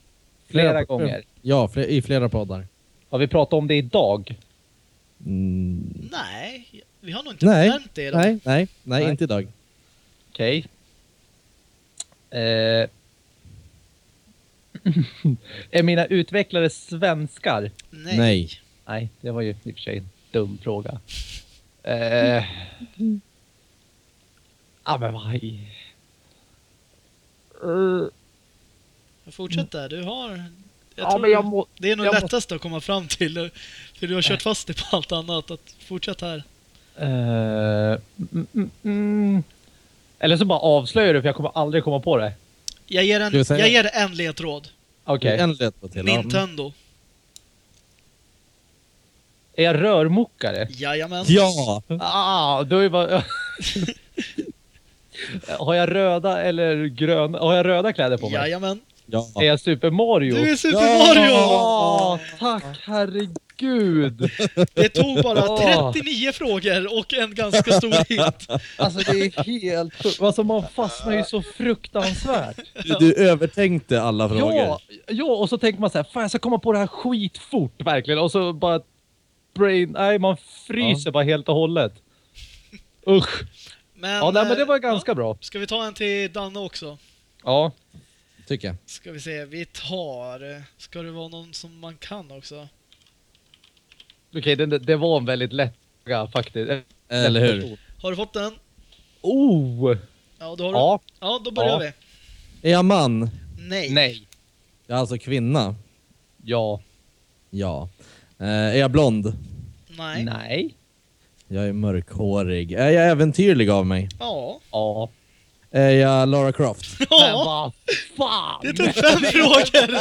[SPEAKER 3] Flera
[SPEAKER 2] Flera-
[SPEAKER 3] gånger.
[SPEAKER 2] Ja, fler, i flera poddar.
[SPEAKER 3] Har vi pratat om det idag?
[SPEAKER 2] Mm.
[SPEAKER 1] Nej, vi har nog inte
[SPEAKER 2] Nej,
[SPEAKER 1] nämnt det idag.
[SPEAKER 2] Nej, nej, nej,
[SPEAKER 3] Nej.
[SPEAKER 2] inte idag.
[SPEAKER 3] Okej. Eh. är mina utvecklare svenskar?
[SPEAKER 1] Nej.
[SPEAKER 2] Nej.
[SPEAKER 3] Nej, det var ju i och för sig en dum fråga. Eh. Ja, men vad. Eh,
[SPEAKER 1] Fortsätt där, du har... Jag
[SPEAKER 3] Ja,
[SPEAKER 1] tror
[SPEAKER 3] men jag må...
[SPEAKER 1] Det är nog
[SPEAKER 3] jag må-
[SPEAKER 1] lättast att komma fram till. För du har kört fast dig på allt annat. Att fortsätt här.
[SPEAKER 3] Eh, mm, mm. Eller så bara avslöjar du för jag kommer aldrig komma på det.
[SPEAKER 1] Jag ger, en, jag ger en ledtråd.
[SPEAKER 3] Okej.
[SPEAKER 2] En ledtråd till. ja.
[SPEAKER 1] Nintendo.
[SPEAKER 3] Är jag rörmokare?
[SPEAKER 1] Jajamän.
[SPEAKER 2] Ja!
[SPEAKER 3] Ah, då är bara... Har jag röda eller gröna? Har jag röda kläder på mig?
[SPEAKER 1] Jajamän.
[SPEAKER 2] Ja.
[SPEAKER 3] Är jag Super Mario?
[SPEAKER 1] Du är Super
[SPEAKER 2] Ja!
[SPEAKER 1] Mario!
[SPEAKER 3] Ja, tack herregud!
[SPEAKER 1] Det tog bara
[SPEAKER 3] Åh.
[SPEAKER 1] 39 frågor och en ganska stor hint.
[SPEAKER 3] Alltså det är helt. Alltså man fastnar ju så fruktansvärt.
[SPEAKER 2] Du, du övertänkte alla frågor.
[SPEAKER 3] Ja, ja, och så tänker man så här, fan jag ska komma på det här skitfort verkligen. Och så bara brain, nej man fryser bara helt och hållet. Usch.
[SPEAKER 1] Men,
[SPEAKER 3] Ja, nej, men det var
[SPEAKER 1] eh,
[SPEAKER 3] ganska bra.
[SPEAKER 1] Ska vi ta en till Danne också?
[SPEAKER 3] Ja,
[SPEAKER 2] Tycker jag.
[SPEAKER 1] Ska vi se, vi tar... Ska det vara någon som man kan också?
[SPEAKER 3] okej det, det var en väldigt lätt fråga faktiskt.
[SPEAKER 2] Eller hur?
[SPEAKER 1] Har du fått den?
[SPEAKER 3] Oh!
[SPEAKER 1] Ja, då har du.
[SPEAKER 3] Ja,
[SPEAKER 1] Ja, då börjar
[SPEAKER 3] Ja.
[SPEAKER 1] vi.
[SPEAKER 2] Är jag man?
[SPEAKER 1] Nej.
[SPEAKER 3] nej,
[SPEAKER 2] Jag är alltså kvinna?
[SPEAKER 3] ja,
[SPEAKER 2] Ja. Eh, är jag blond?
[SPEAKER 1] Nej.
[SPEAKER 3] nej,
[SPEAKER 2] Jag är mörkhårig. Är jag äventyrlig av mig?
[SPEAKER 1] Ja.
[SPEAKER 3] ja.
[SPEAKER 2] Är jag Lara Croft?
[SPEAKER 3] Men vad fan!
[SPEAKER 1] Det tog fem frågor.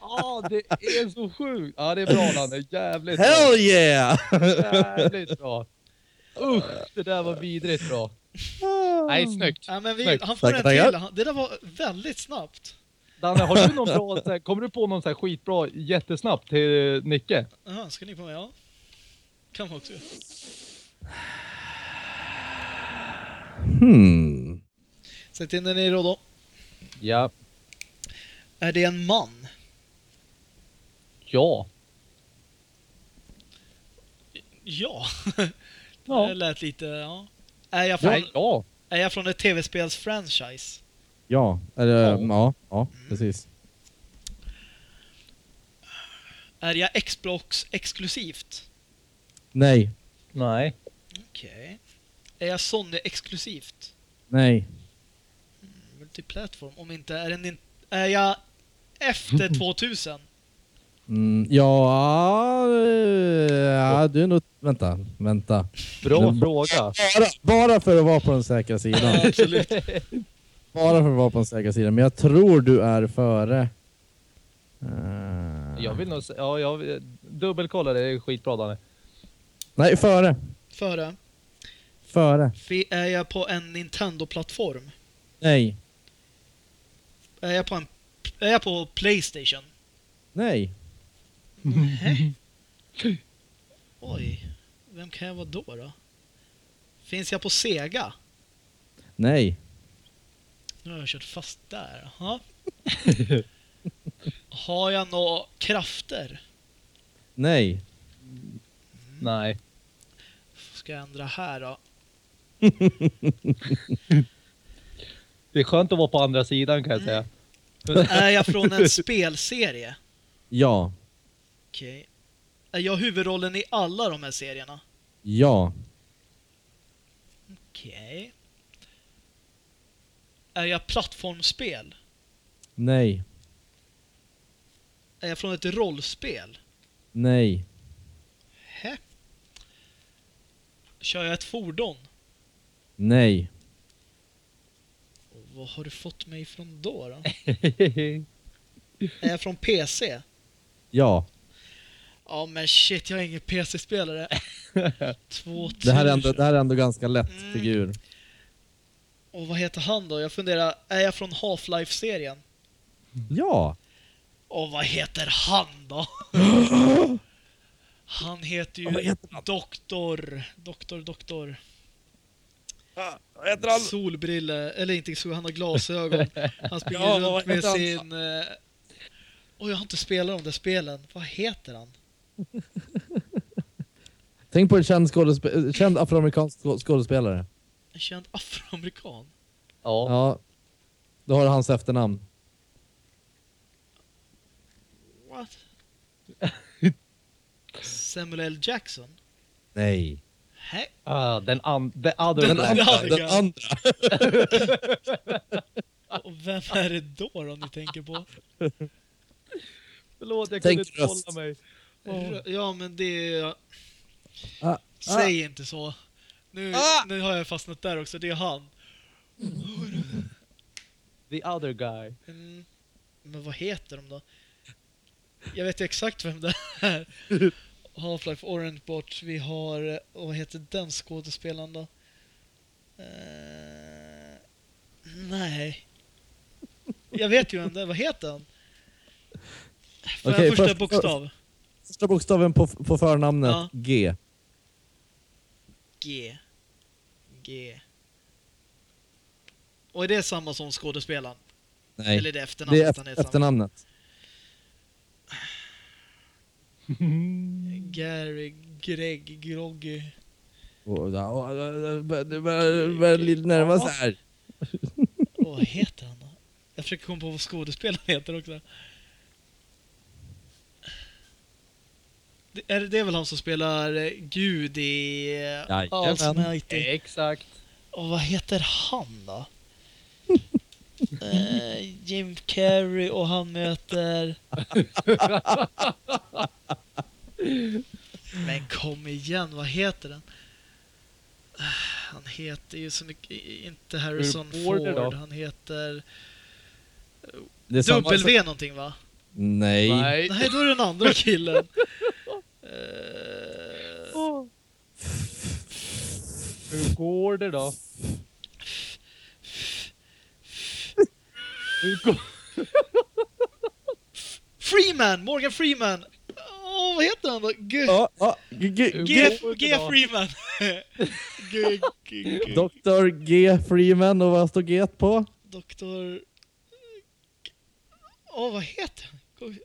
[SPEAKER 3] Ja, det är så sjukt. Ja, det är bra Danne. Jävligt bra.
[SPEAKER 2] Hell yeah!
[SPEAKER 3] Jävligt bra. Usch, det där var vidrigt bra. Nej, snyggt.
[SPEAKER 1] Ja, men vi,
[SPEAKER 3] Snyggt.
[SPEAKER 1] han får
[SPEAKER 2] Tackar,
[SPEAKER 1] en
[SPEAKER 2] tackar.
[SPEAKER 1] till. Han- Det där var väldigt snabbt.
[SPEAKER 3] Danne, har du någon bra, så här, kommer du på någon så här skitbra jättesnabbt till eh, Nicke?
[SPEAKER 1] Jaha, ska ni på mig? Ja. Kan man också göra.
[SPEAKER 2] Hmm.
[SPEAKER 1] Sätt in den i då då.
[SPEAKER 3] Ja.
[SPEAKER 1] Är det en man?
[SPEAKER 3] Ja.
[SPEAKER 1] Ja.
[SPEAKER 3] Ja.
[SPEAKER 1] Det lät lite, ja. Är jag från,
[SPEAKER 3] Nej, ja.
[SPEAKER 1] är jag från ett tv-spels-franchise?
[SPEAKER 2] Ja, eller
[SPEAKER 3] Ja.
[SPEAKER 2] ja, ja, precis.
[SPEAKER 1] Är jag Xbox exklusivt?
[SPEAKER 2] Nej,
[SPEAKER 3] Nej.
[SPEAKER 1] Okej. Är jag Sony exklusivt?
[SPEAKER 2] nej,
[SPEAKER 1] Multiplattform? Om inte, är, den in, är jag efter 2000?
[SPEAKER 2] mm, ja, eh, ja, du är nog, vänta, vänta.
[SPEAKER 3] Bra
[SPEAKER 2] Men-
[SPEAKER 3] fråga.
[SPEAKER 2] Bara, bara för att vara på den säkra sidan.
[SPEAKER 1] Ja, absolut.
[SPEAKER 2] Bara för att vara på den säkra sidan. Men jag tror du är före. Eh,
[SPEAKER 3] Jag vill nog säga, ja, jag dubbelkolla det, det är skitbra Danne.
[SPEAKER 2] Nej, före.
[SPEAKER 1] Före.
[SPEAKER 2] Före.
[SPEAKER 1] Är jag på en Nintendo-plattform?
[SPEAKER 2] Nej.
[SPEAKER 1] Är jag på en... Är jag på Playstation?
[SPEAKER 2] Nej.
[SPEAKER 1] Nej. Oj. Vem kan jag vara då då? Finns jag på Sega?
[SPEAKER 2] Nej.
[SPEAKER 1] Nu har jag kört fast där. Jaha. Har jag några krafter?
[SPEAKER 2] Nej.
[SPEAKER 3] Nej.
[SPEAKER 1] Ska jag ändra här då?
[SPEAKER 3] Det är skönt att vara på andra sidan kan jag säga.
[SPEAKER 1] Är jag från en spelserie?
[SPEAKER 2] Ja.
[SPEAKER 1] Okej. Är jag huvudrollen i alla de här serierna?
[SPEAKER 2] Ja.
[SPEAKER 1] Okej. Är jag plattformsspel?
[SPEAKER 2] Nej.
[SPEAKER 1] Är jag från ett rollspel?
[SPEAKER 2] Nej.
[SPEAKER 1] Hä? Kör jag ett fordon?
[SPEAKER 2] Nej.
[SPEAKER 1] Och vad har du fått mig ifrån då? då? Är jag från PC?
[SPEAKER 2] Ja.
[SPEAKER 1] Ja men shit, jag är ingen PC-spelare. 2000.
[SPEAKER 2] Det här är ändå, det här är ändå ganska lätt
[SPEAKER 1] Mm.
[SPEAKER 2] figur.
[SPEAKER 1] Och vad heter han då? Jag funderar, är jag från Half-Life-serien?
[SPEAKER 2] Ja.
[SPEAKER 1] Och vad heter han då? Han heter ju
[SPEAKER 2] Ja, heter han?
[SPEAKER 1] Doktor... Doktor, Doktor...
[SPEAKER 2] Heter
[SPEAKER 1] Solbrille, eller inte sol, han har glasögon. Han springer
[SPEAKER 2] Ja,
[SPEAKER 1] runt med
[SPEAKER 2] han?
[SPEAKER 1] sin... Eh... Oj, jag har inte spelat de där spelen. Vad heter han?
[SPEAKER 2] Tänk på en känd, skådespe- känd afroamerikansk skå- skådespelare.
[SPEAKER 1] En känd afroamerikan.
[SPEAKER 3] ja.
[SPEAKER 2] Ja. Då har du hans efternamn.
[SPEAKER 1] What? Samuel L. Jackson?
[SPEAKER 2] Nej.
[SPEAKER 1] Hä?
[SPEAKER 3] Ah, den an, the other
[SPEAKER 1] Den
[SPEAKER 3] black
[SPEAKER 1] andra.
[SPEAKER 3] guy.
[SPEAKER 2] Den andra.
[SPEAKER 1] Och vem är det då, då ni tänker på?
[SPEAKER 3] Förlåt, jag
[SPEAKER 2] Tänk
[SPEAKER 3] kunde inte
[SPEAKER 2] röst.
[SPEAKER 3] hålla mig.
[SPEAKER 1] Rö- Ja, men det är...
[SPEAKER 2] Ah,
[SPEAKER 1] Säg inte så. Nu,
[SPEAKER 2] Ah!
[SPEAKER 1] nu har jag fastnat där också, det är han.
[SPEAKER 3] The other guy.
[SPEAKER 1] Mm, men vad heter de då? Jag vet ju exakt vem det är. Half-Life Orange bort. Vi har, eh, vad heter den skådespelaren då? Eh, nej. Jag vet ju det är. Vad heter han? Jag
[SPEAKER 2] Okej,
[SPEAKER 1] första
[SPEAKER 2] först-
[SPEAKER 1] bokstav?
[SPEAKER 2] Första bokstaven på, på förnamnet,
[SPEAKER 1] Ja.
[SPEAKER 2] G.
[SPEAKER 1] G. G. Och är det samma som skådespelaren?
[SPEAKER 2] Nej,
[SPEAKER 1] Eller är det
[SPEAKER 2] det
[SPEAKER 1] efternamnet
[SPEAKER 2] är efter,
[SPEAKER 1] heter?
[SPEAKER 2] efternamnet.
[SPEAKER 1] Gary, Greg, Groggy.
[SPEAKER 2] Det börjar lite närma sig här.
[SPEAKER 1] Åh, vad heter han då? Jag försöker komma på vad skådespelaren heter också. Det är, det är väl han som spelar eh, Gud i eh,
[SPEAKER 2] Jajamän.
[SPEAKER 3] Exakt.
[SPEAKER 1] Och vad heter han då? Eh, Jim Carrey och han möter... Men kom igen, vad heter den? Ah, Han heter ju så mycket, inte Harrison Ford,
[SPEAKER 3] då?
[SPEAKER 1] han heter
[SPEAKER 2] Det
[SPEAKER 1] W någonting va?
[SPEAKER 2] Nej.
[SPEAKER 3] Nej.
[SPEAKER 1] Nej, då är det den andra killen. Eh,
[SPEAKER 3] Hur går det då?
[SPEAKER 1] Freeman! Morgan Freeman! Åh, vad heter han då? G...
[SPEAKER 2] Ja, ja, G- G-
[SPEAKER 1] G... Freeman! G... G... G...
[SPEAKER 2] Dr. G. Freeman och vad står G på?
[SPEAKER 1] Doktor... Åh, vad heter han?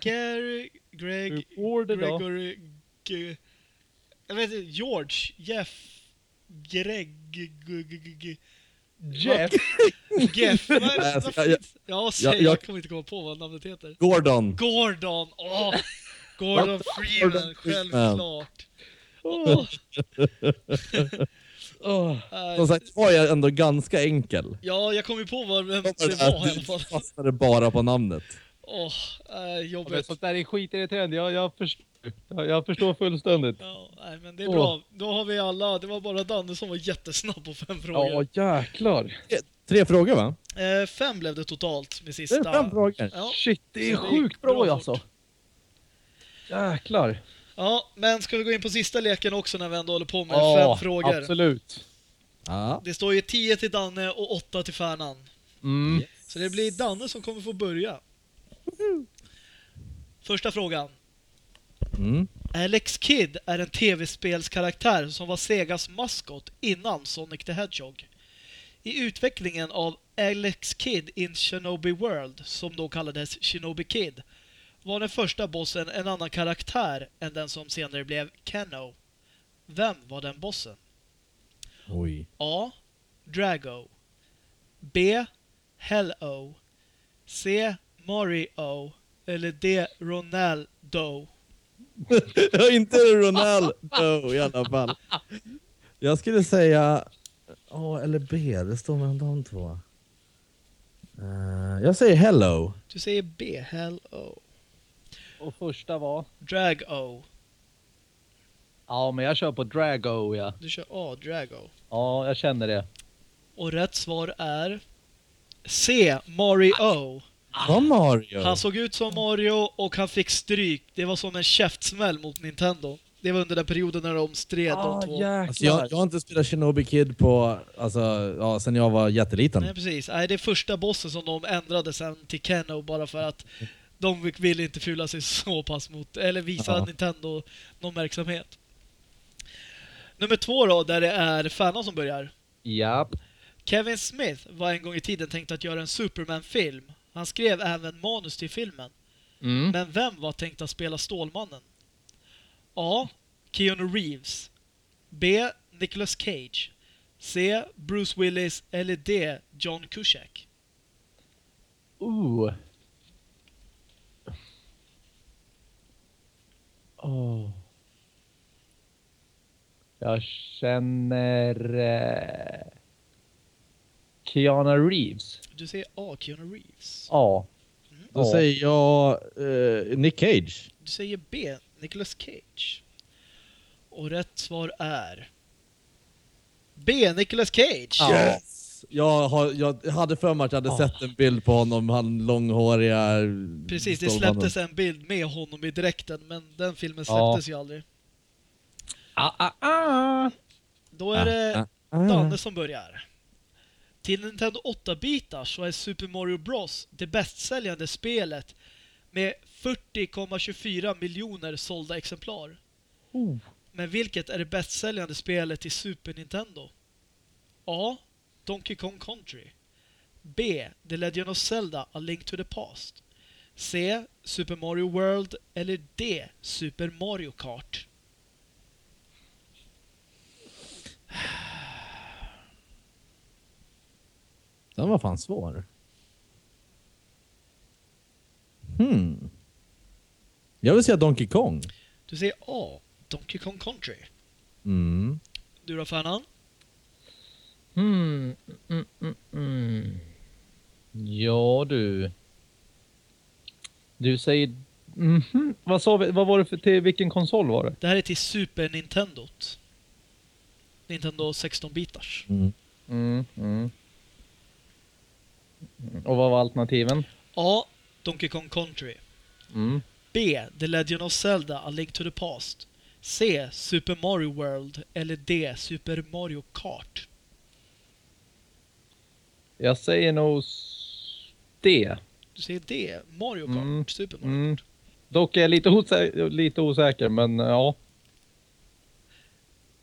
[SPEAKER 1] Gary... Greg... Gregory... G... Jag vet inte, George... Jeff... Greg... G... G... G... G...
[SPEAKER 3] Jeff?
[SPEAKER 2] Alltså,
[SPEAKER 1] vad
[SPEAKER 2] jag-
[SPEAKER 1] Ja, säg,
[SPEAKER 2] jag-
[SPEAKER 1] jag,
[SPEAKER 2] jag-
[SPEAKER 1] kommer inte komma på vad namnet heter.
[SPEAKER 2] Gordon.
[SPEAKER 1] Gordon! Åh! Gordon Freeman,
[SPEAKER 2] Gordon Freeman.
[SPEAKER 1] självklart. Åh, nej.
[SPEAKER 2] Som sagt var jag ändå ganska enkel.
[SPEAKER 1] Ja, jag kom ju på vad vem
[SPEAKER 2] Det
[SPEAKER 1] det var i alla fall.
[SPEAKER 2] fastnade bara på namnet.
[SPEAKER 1] Åh,
[SPEAKER 3] Ja, men
[SPEAKER 1] jobbigt.
[SPEAKER 3] sånt där är skitirriterande. Jag, jag, förstår, jag, jag förstår fullständigt.
[SPEAKER 1] Ja, nej, men det är bra. Då har vi alla, det var bara Danne som var jättesnabb på fem frågor.
[SPEAKER 3] Ja, jäklar.
[SPEAKER 2] Tre frågor va?
[SPEAKER 1] Eh, fem blev det totalt med
[SPEAKER 2] Det är
[SPEAKER 1] sista.
[SPEAKER 2] fem frågor.
[SPEAKER 1] Ja.
[SPEAKER 3] Shit, det är
[SPEAKER 1] Så
[SPEAKER 3] sjukt bra,
[SPEAKER 1] bra
[SPEAKER 3] alltså. Jäklar.
[SPEAKER 1] ja, men ska vi gå in på sista leken också när vi ändå håller på med
[SPEAKER 3] Ja,
[SPEAKER 1] fem frågor?
[SPEAKER 3] absolut.
[SPEAKER 2] Ja.
[SPEAKER 1] Det står ju 10 till Danne och 8 till Färnan.
[SPEAKER 3] Mm.
[SPEAKER 1] Så det blir Danne som kommer få börja. Första frågan.
[SPEAKER 2] Mm.
[SPEAKER 1] Alex Kidd är en tv-spelskaraktär som var Segas maskot innan Sonic the Hedgehog. I utvecklingen av Alex Kidd in Shinobi World, som då kallades Shinobi Kid, var den första bossen en annan karaktär än den som senare blev Kenno. Vem var den bossen?
[SPEAKER 2] Oj.
[SPEAKER 1] A. Drago B. Hell-O C. Mario eller D. Ronaldo
[SPEAKER 2] inte Ronaldo i alla fall. Jag skulle säga A eller B, det står mellan de två. Eh, jag säger hello.
[SPEAKER 1] Du säger B. Hell-O
[SPEAKER 3] Och första var?
[SPEAKER 1] Drag-O
[SPEAKER 3] Ja, men jag kör på Drago, ja.
[SPEAKER 1] Du kör A. Drago
[SPEAKER 3] Ja, jag känner det.
[SPEAKER 1] Och rätt svar är C. Mario
[SPEAKER 2] Var Mario?
[SPEAKER 1] Han såg ut som Mario och han fick stryk. Det var som en käftsmäll mot Nintendo. Det var under den perioden när de stred de två.
[SPEAKER 2] Alltså, jag, jag har inte spelat Shinobi Kid på, alltså, ja, sen jag var jätteliten.
[SPEAKER 1] Nej precis. Nej, det är första bossen som de ändrade sen till Kenno bara för att de ville inte fula sig så pass mot, eller visa
[SPEAKER 2] Ja.
[SPEAKER 1] Nintendo någon verksamhet. Nummer två då, där det är Fanna som börjar.
[SPEAKER 3] Ja.
[SPEAKER 1] Kevin Smith var en gång i tiden tänkt att göra en Superman-film. Han skrev även manus till filmen.
[SPEAKER 3] Mm.
[SPEAKER 1] Men vem var tänkt att spela Stålmannen? A. Keanu Reeves B. Nicolas Cage C. Bruce Willis eller D. John Cusack
[SPEAKER 3] Ooh. Oh. Jag känner... Eh, Keanu Reeves.
[SPEAKER 1] Du säger A. Keanu Reeves
[SPEAKER 3] Ja.
[SPEAKER 2] Då
[SPEAKER 3] Ja.
[SPEAKER 2] säger jag eh, Nick Cage.
[SPEAKER 1] Du säger B. Nicolas Cage Och rätt svar är B. Nicolas Cage
[SPEAKER 3] Ja.
[SPEAKER 2] Yes! Jag, har, jag hade för mig att jag hade
[SPEAKER 3] Ah.
[SPEAKER 2] sett en bild på honom, han långhåriga...
[SPEAKER 1] Precis, det släpptes en bild med honom i direkten, men den filmen
[SPEAKER 3] Ja.
[SPEAKER 1] släpptes ju aldrig.
[SPEAKER 3] Ah, ah, ah.
[SPEAKER 1] Då är det
[SPEAKER 2] Ah, ah, ah.
[SPEAKER 1] Danne som börjar. Till Nintendo 8-bitar så är Super Mario Bros det bästsäljande spelet med 40,24 miljoner sålda exemplar.
[SPEAKER 3] Oh.
[SPEAKER 1] Men vilket är det bästsäljande spelet till Super Nintendo? A. Donkey Kong Country. B. The Legend of Zelda A Link to the Past. C. Super Mario World. Eller D. Super Mario Kart.
[SPEAKER 2] Den var fan svår. Hmm. Jag vill säga Donkey Kong.
[SPEAKER 1] Du säger A. Donkey Kong Country.
[SPEAKER 2] Mm.
[SPEAKER 1] Du då Fernan?
[SPEAKER 3] Hmm. Mm, mm, mm. Ja du. Du säger... Mhm. Vad sa vi? Vad var det för till vilken konsol var det?
[SPEAKER 1] Det här är till Super Nintendo. Nintendo 16-bitars.
[SPEAKER 2] Mm.
[SPEAKER 3] Mm, mm. Och vad var alternativen?
[SPEAKER 1] A. Donkey Kong Country.
[SPEAKER 3] Mm.
[SPEAKER 1] B. The Legend of Zelda A Link to the Past. C. Super Mario World. Eller D. Super Mario Kart.
[SPEAKER 3] Jag säger nog D.
[SPEAKER 1] Du säger D. Mario Kart.
[SPEAKER 3] Mm.
[SPEAKER 1] Super Mario
[SPEAKER 3] Mm.
[SPEAKER 1] Kart.
[SPEAKER 3] Dock är jag lite, osä- lite osäker, men ja.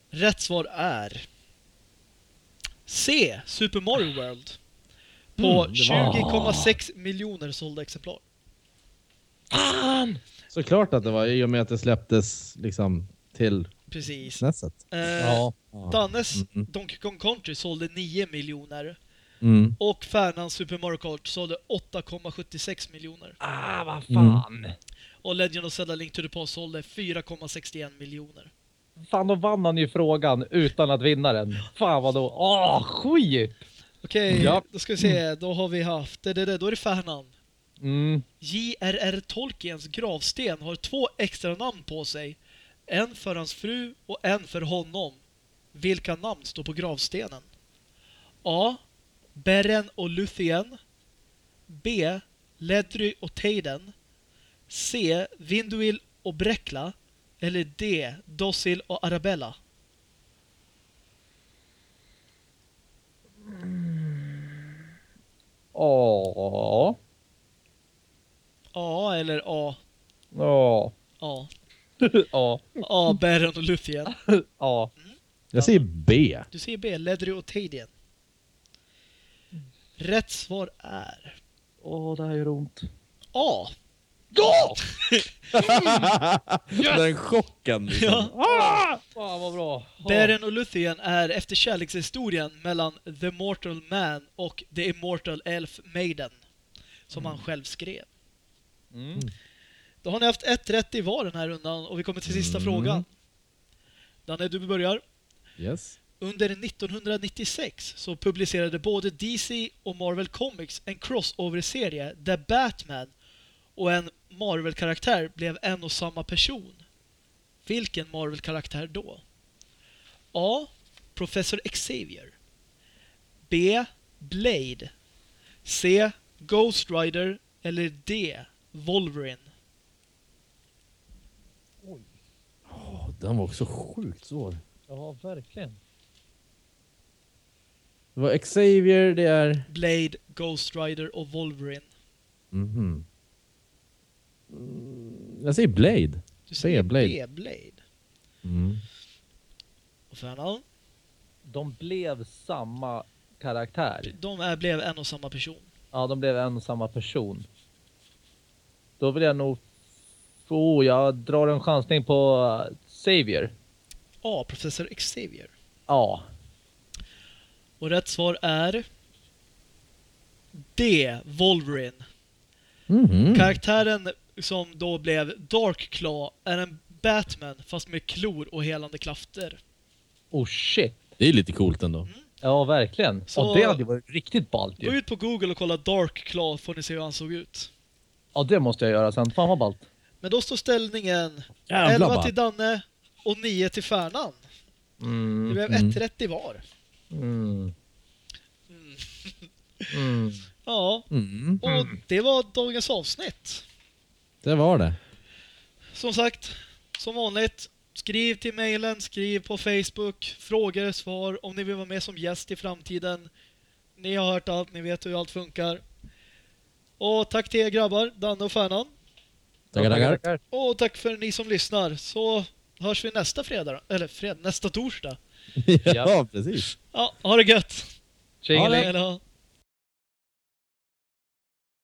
[SPEAKER 1] Rätt svar är C. Super Mario World. På
[SPEAKER 2] Mm, det var-
[SPEAKER 1] 20,6 miljoner sålda exemplar.
[SPEAKER 2] Såklart att det var i och med att det släpptes liksom till
[SPEAKER 1] Precis. Eh,
[SPEAKER 3] ja.
[SPEAKER 1] Dannes
[SPEAKER 2] Mm.
[SPEAKER 1] Donkey Kong Country sålde 9 miljoner.
[SPEAKER 2] Mm.
[SPEAKER 1] Och Fernands Super Mario Kart sålde 8,76 miljoner.
[SPEAKER 3] Ah, vad fan.
[SPEAKER 1] Och Legend of Zelda Link to the Past sålde 4,61 miljoner.
[SPEAKER 3] Fan, då vann han ju frågan utan att vinna den. Fan vad då. Åh, skit!
[SPEAKER 1] Okej,
[SPEAKER 3] Ja.
[SPEAKER 1] då ska vi se. Då har vi haft... Det, det, då är det Fernand.
[SPEAKER 3] Mm.
[SPEAKER 1] J.R.R. Tolkiens gravsten har två extra namn på sig. En för hans fru och en för honom. Vilka namn står på gravstenen? A. Beren och Luthien. B. Ledry och Teiden. C. Vinduil och Brekla. Eller D. Dossil och Arabella.
[SPEAKER 3] Ja.
[SPEAKER 1] A eller A?
[SPEAKER 3] Ja.
[SPEAKER 1] A.
[SPEAKER 3] Ja.
[SPEAKER 1] A. Beren och Luthien.
[SPEAKER 3] Ja.
[SPEAKER 2] Jag säger B.
[SPEAKER 1] Du säger B. Ledry och Teiden. Rätt svar är
[SPEAKER 3] Åh, det här gör ont.
[SPEAKER 1] A.
[SPEAKER 3] Ja!
[SPEAKER 2] Den chocken. Liksom.
[SPEAKER 1] Ja.
[SPEAKER 3] Fan vad bra.
[SPEAKER 1] Beren och Luthien är efter kärlekshistorien mellan The Mortal Man och The Immortal Elf Maiden. Som han själv skrev.
[SPEAKER 3] Mm.
[SPEAKER 1] Då har ni haft ett rätt i var den här rundan och vi kommer till sista
[SPEAKER 2] Mm.
[SPEAKER 1] frågan. Danne, du börjar.
[SPEAKER 2] Yes.
[SPEAKER 1] Under 1996 så publicerade både DC och Marvel Comics en crossover-serie där Batman och en Marvel-karaktär blev en och samma person. Vilken Marvel-karaktär då? A. Professor Xavier. B. Blade. C. Ghost Rider. Eller D. Wolverine.
[SPEAKER 2] Åh, den var också sjukt svår.
[SPEAKER 3] Ja, verkligen.
[SPEAKER 2] Det var Xavier, det är...
[SPEAKER 1] Blade, Ghost Rider och Wolverine.
[SPEAKER 2] Mhm. Mm, Jag säger Blade.
[SPEAKER 1] Du
[SPEAKER 2] Säger Blade.
[SPEAKER 1] B. Blade.
[SPEAKER 2] Mm.
[SPEAKER 1] Och Fernand?
[SPEAKER 3] De blev samma karaktär.
[SPEAKER 1] De är, blev en och samma person.
[SPEAKER 3] Ja, de blev en och samma person. Då vill jag nog... Oh, jag drar en chansning på uh, Xavier.
[SPEAKER 1] A. Professor Xavier.
[SPEAKER 3] Ja.
[SPEAKER 1] Och rätt svar är D. Wolverine.
[SPEAKER 2] Mhm.
[SPEAKER 1] Karaktären som då blev Dark Claw är en Batman fast med klor och helande krafter.
[SPEAKER 3] Oh shit.
[SPEAKER 2] Det är lite coolt ändå.
[SPEAKER 3] Ja, verkligen.
[SPEAKER 1] Så-
[SPEAKER 3] Och det hade varit riktigt ballt
[SPEAKER 1] Gå
[SPEAKER 3] ju.
[SPEAKER 1] ut på Google och kolla Dark Claw får ni se hur han såg ut.
[SPEAKER 3] Ja, det måste jag göra sen. Fan vad ballt.
[SPEAKER 1] Men då står ställningen
[SPEAKER 2] Jävlar
[SPEAKER 1] 11
[SPEAKER 2] bara.
[SPEAKER 1] till Danne och 9 till Färnan. Det
[SPEAKER 3] Mm.
[SPEAKER 1] blev
[SPEAKER 2] Mm.
[SPEAKER 1] ett rätt i var.
[SPEAKER 3] Mm.
[SPEAKER 1] Mm.
[SPEAKER 3] Mm.
[SPEAKER 1] Ja,
[SPEAKER 2] Mm.
[SPEAKER 1] och det var dagens avsnitt.
[SPEAKER 2] Det var det.
[SPEAKER 1] Som sagt, som vanligt, skriv till mejlen, skriv på Facebook, frågor, svar om ni vill vara med som gäst i framtiden. Ni har hört allt, ni vet hur allt funkar. Och tack till er grabbar, Danne och Färnan.
[SPEAKER 2] Tackar, tackar.
[SPEAKER 1] Och tack för ni som lyssnar. Så hörs vi nästa fredag, eller fredag, nästa torsdag.
[SPEAKER 2] ja, precis.
[SPEAKER 1] Ja, ha det gött!
[SPEAKER 3] Tjingeling.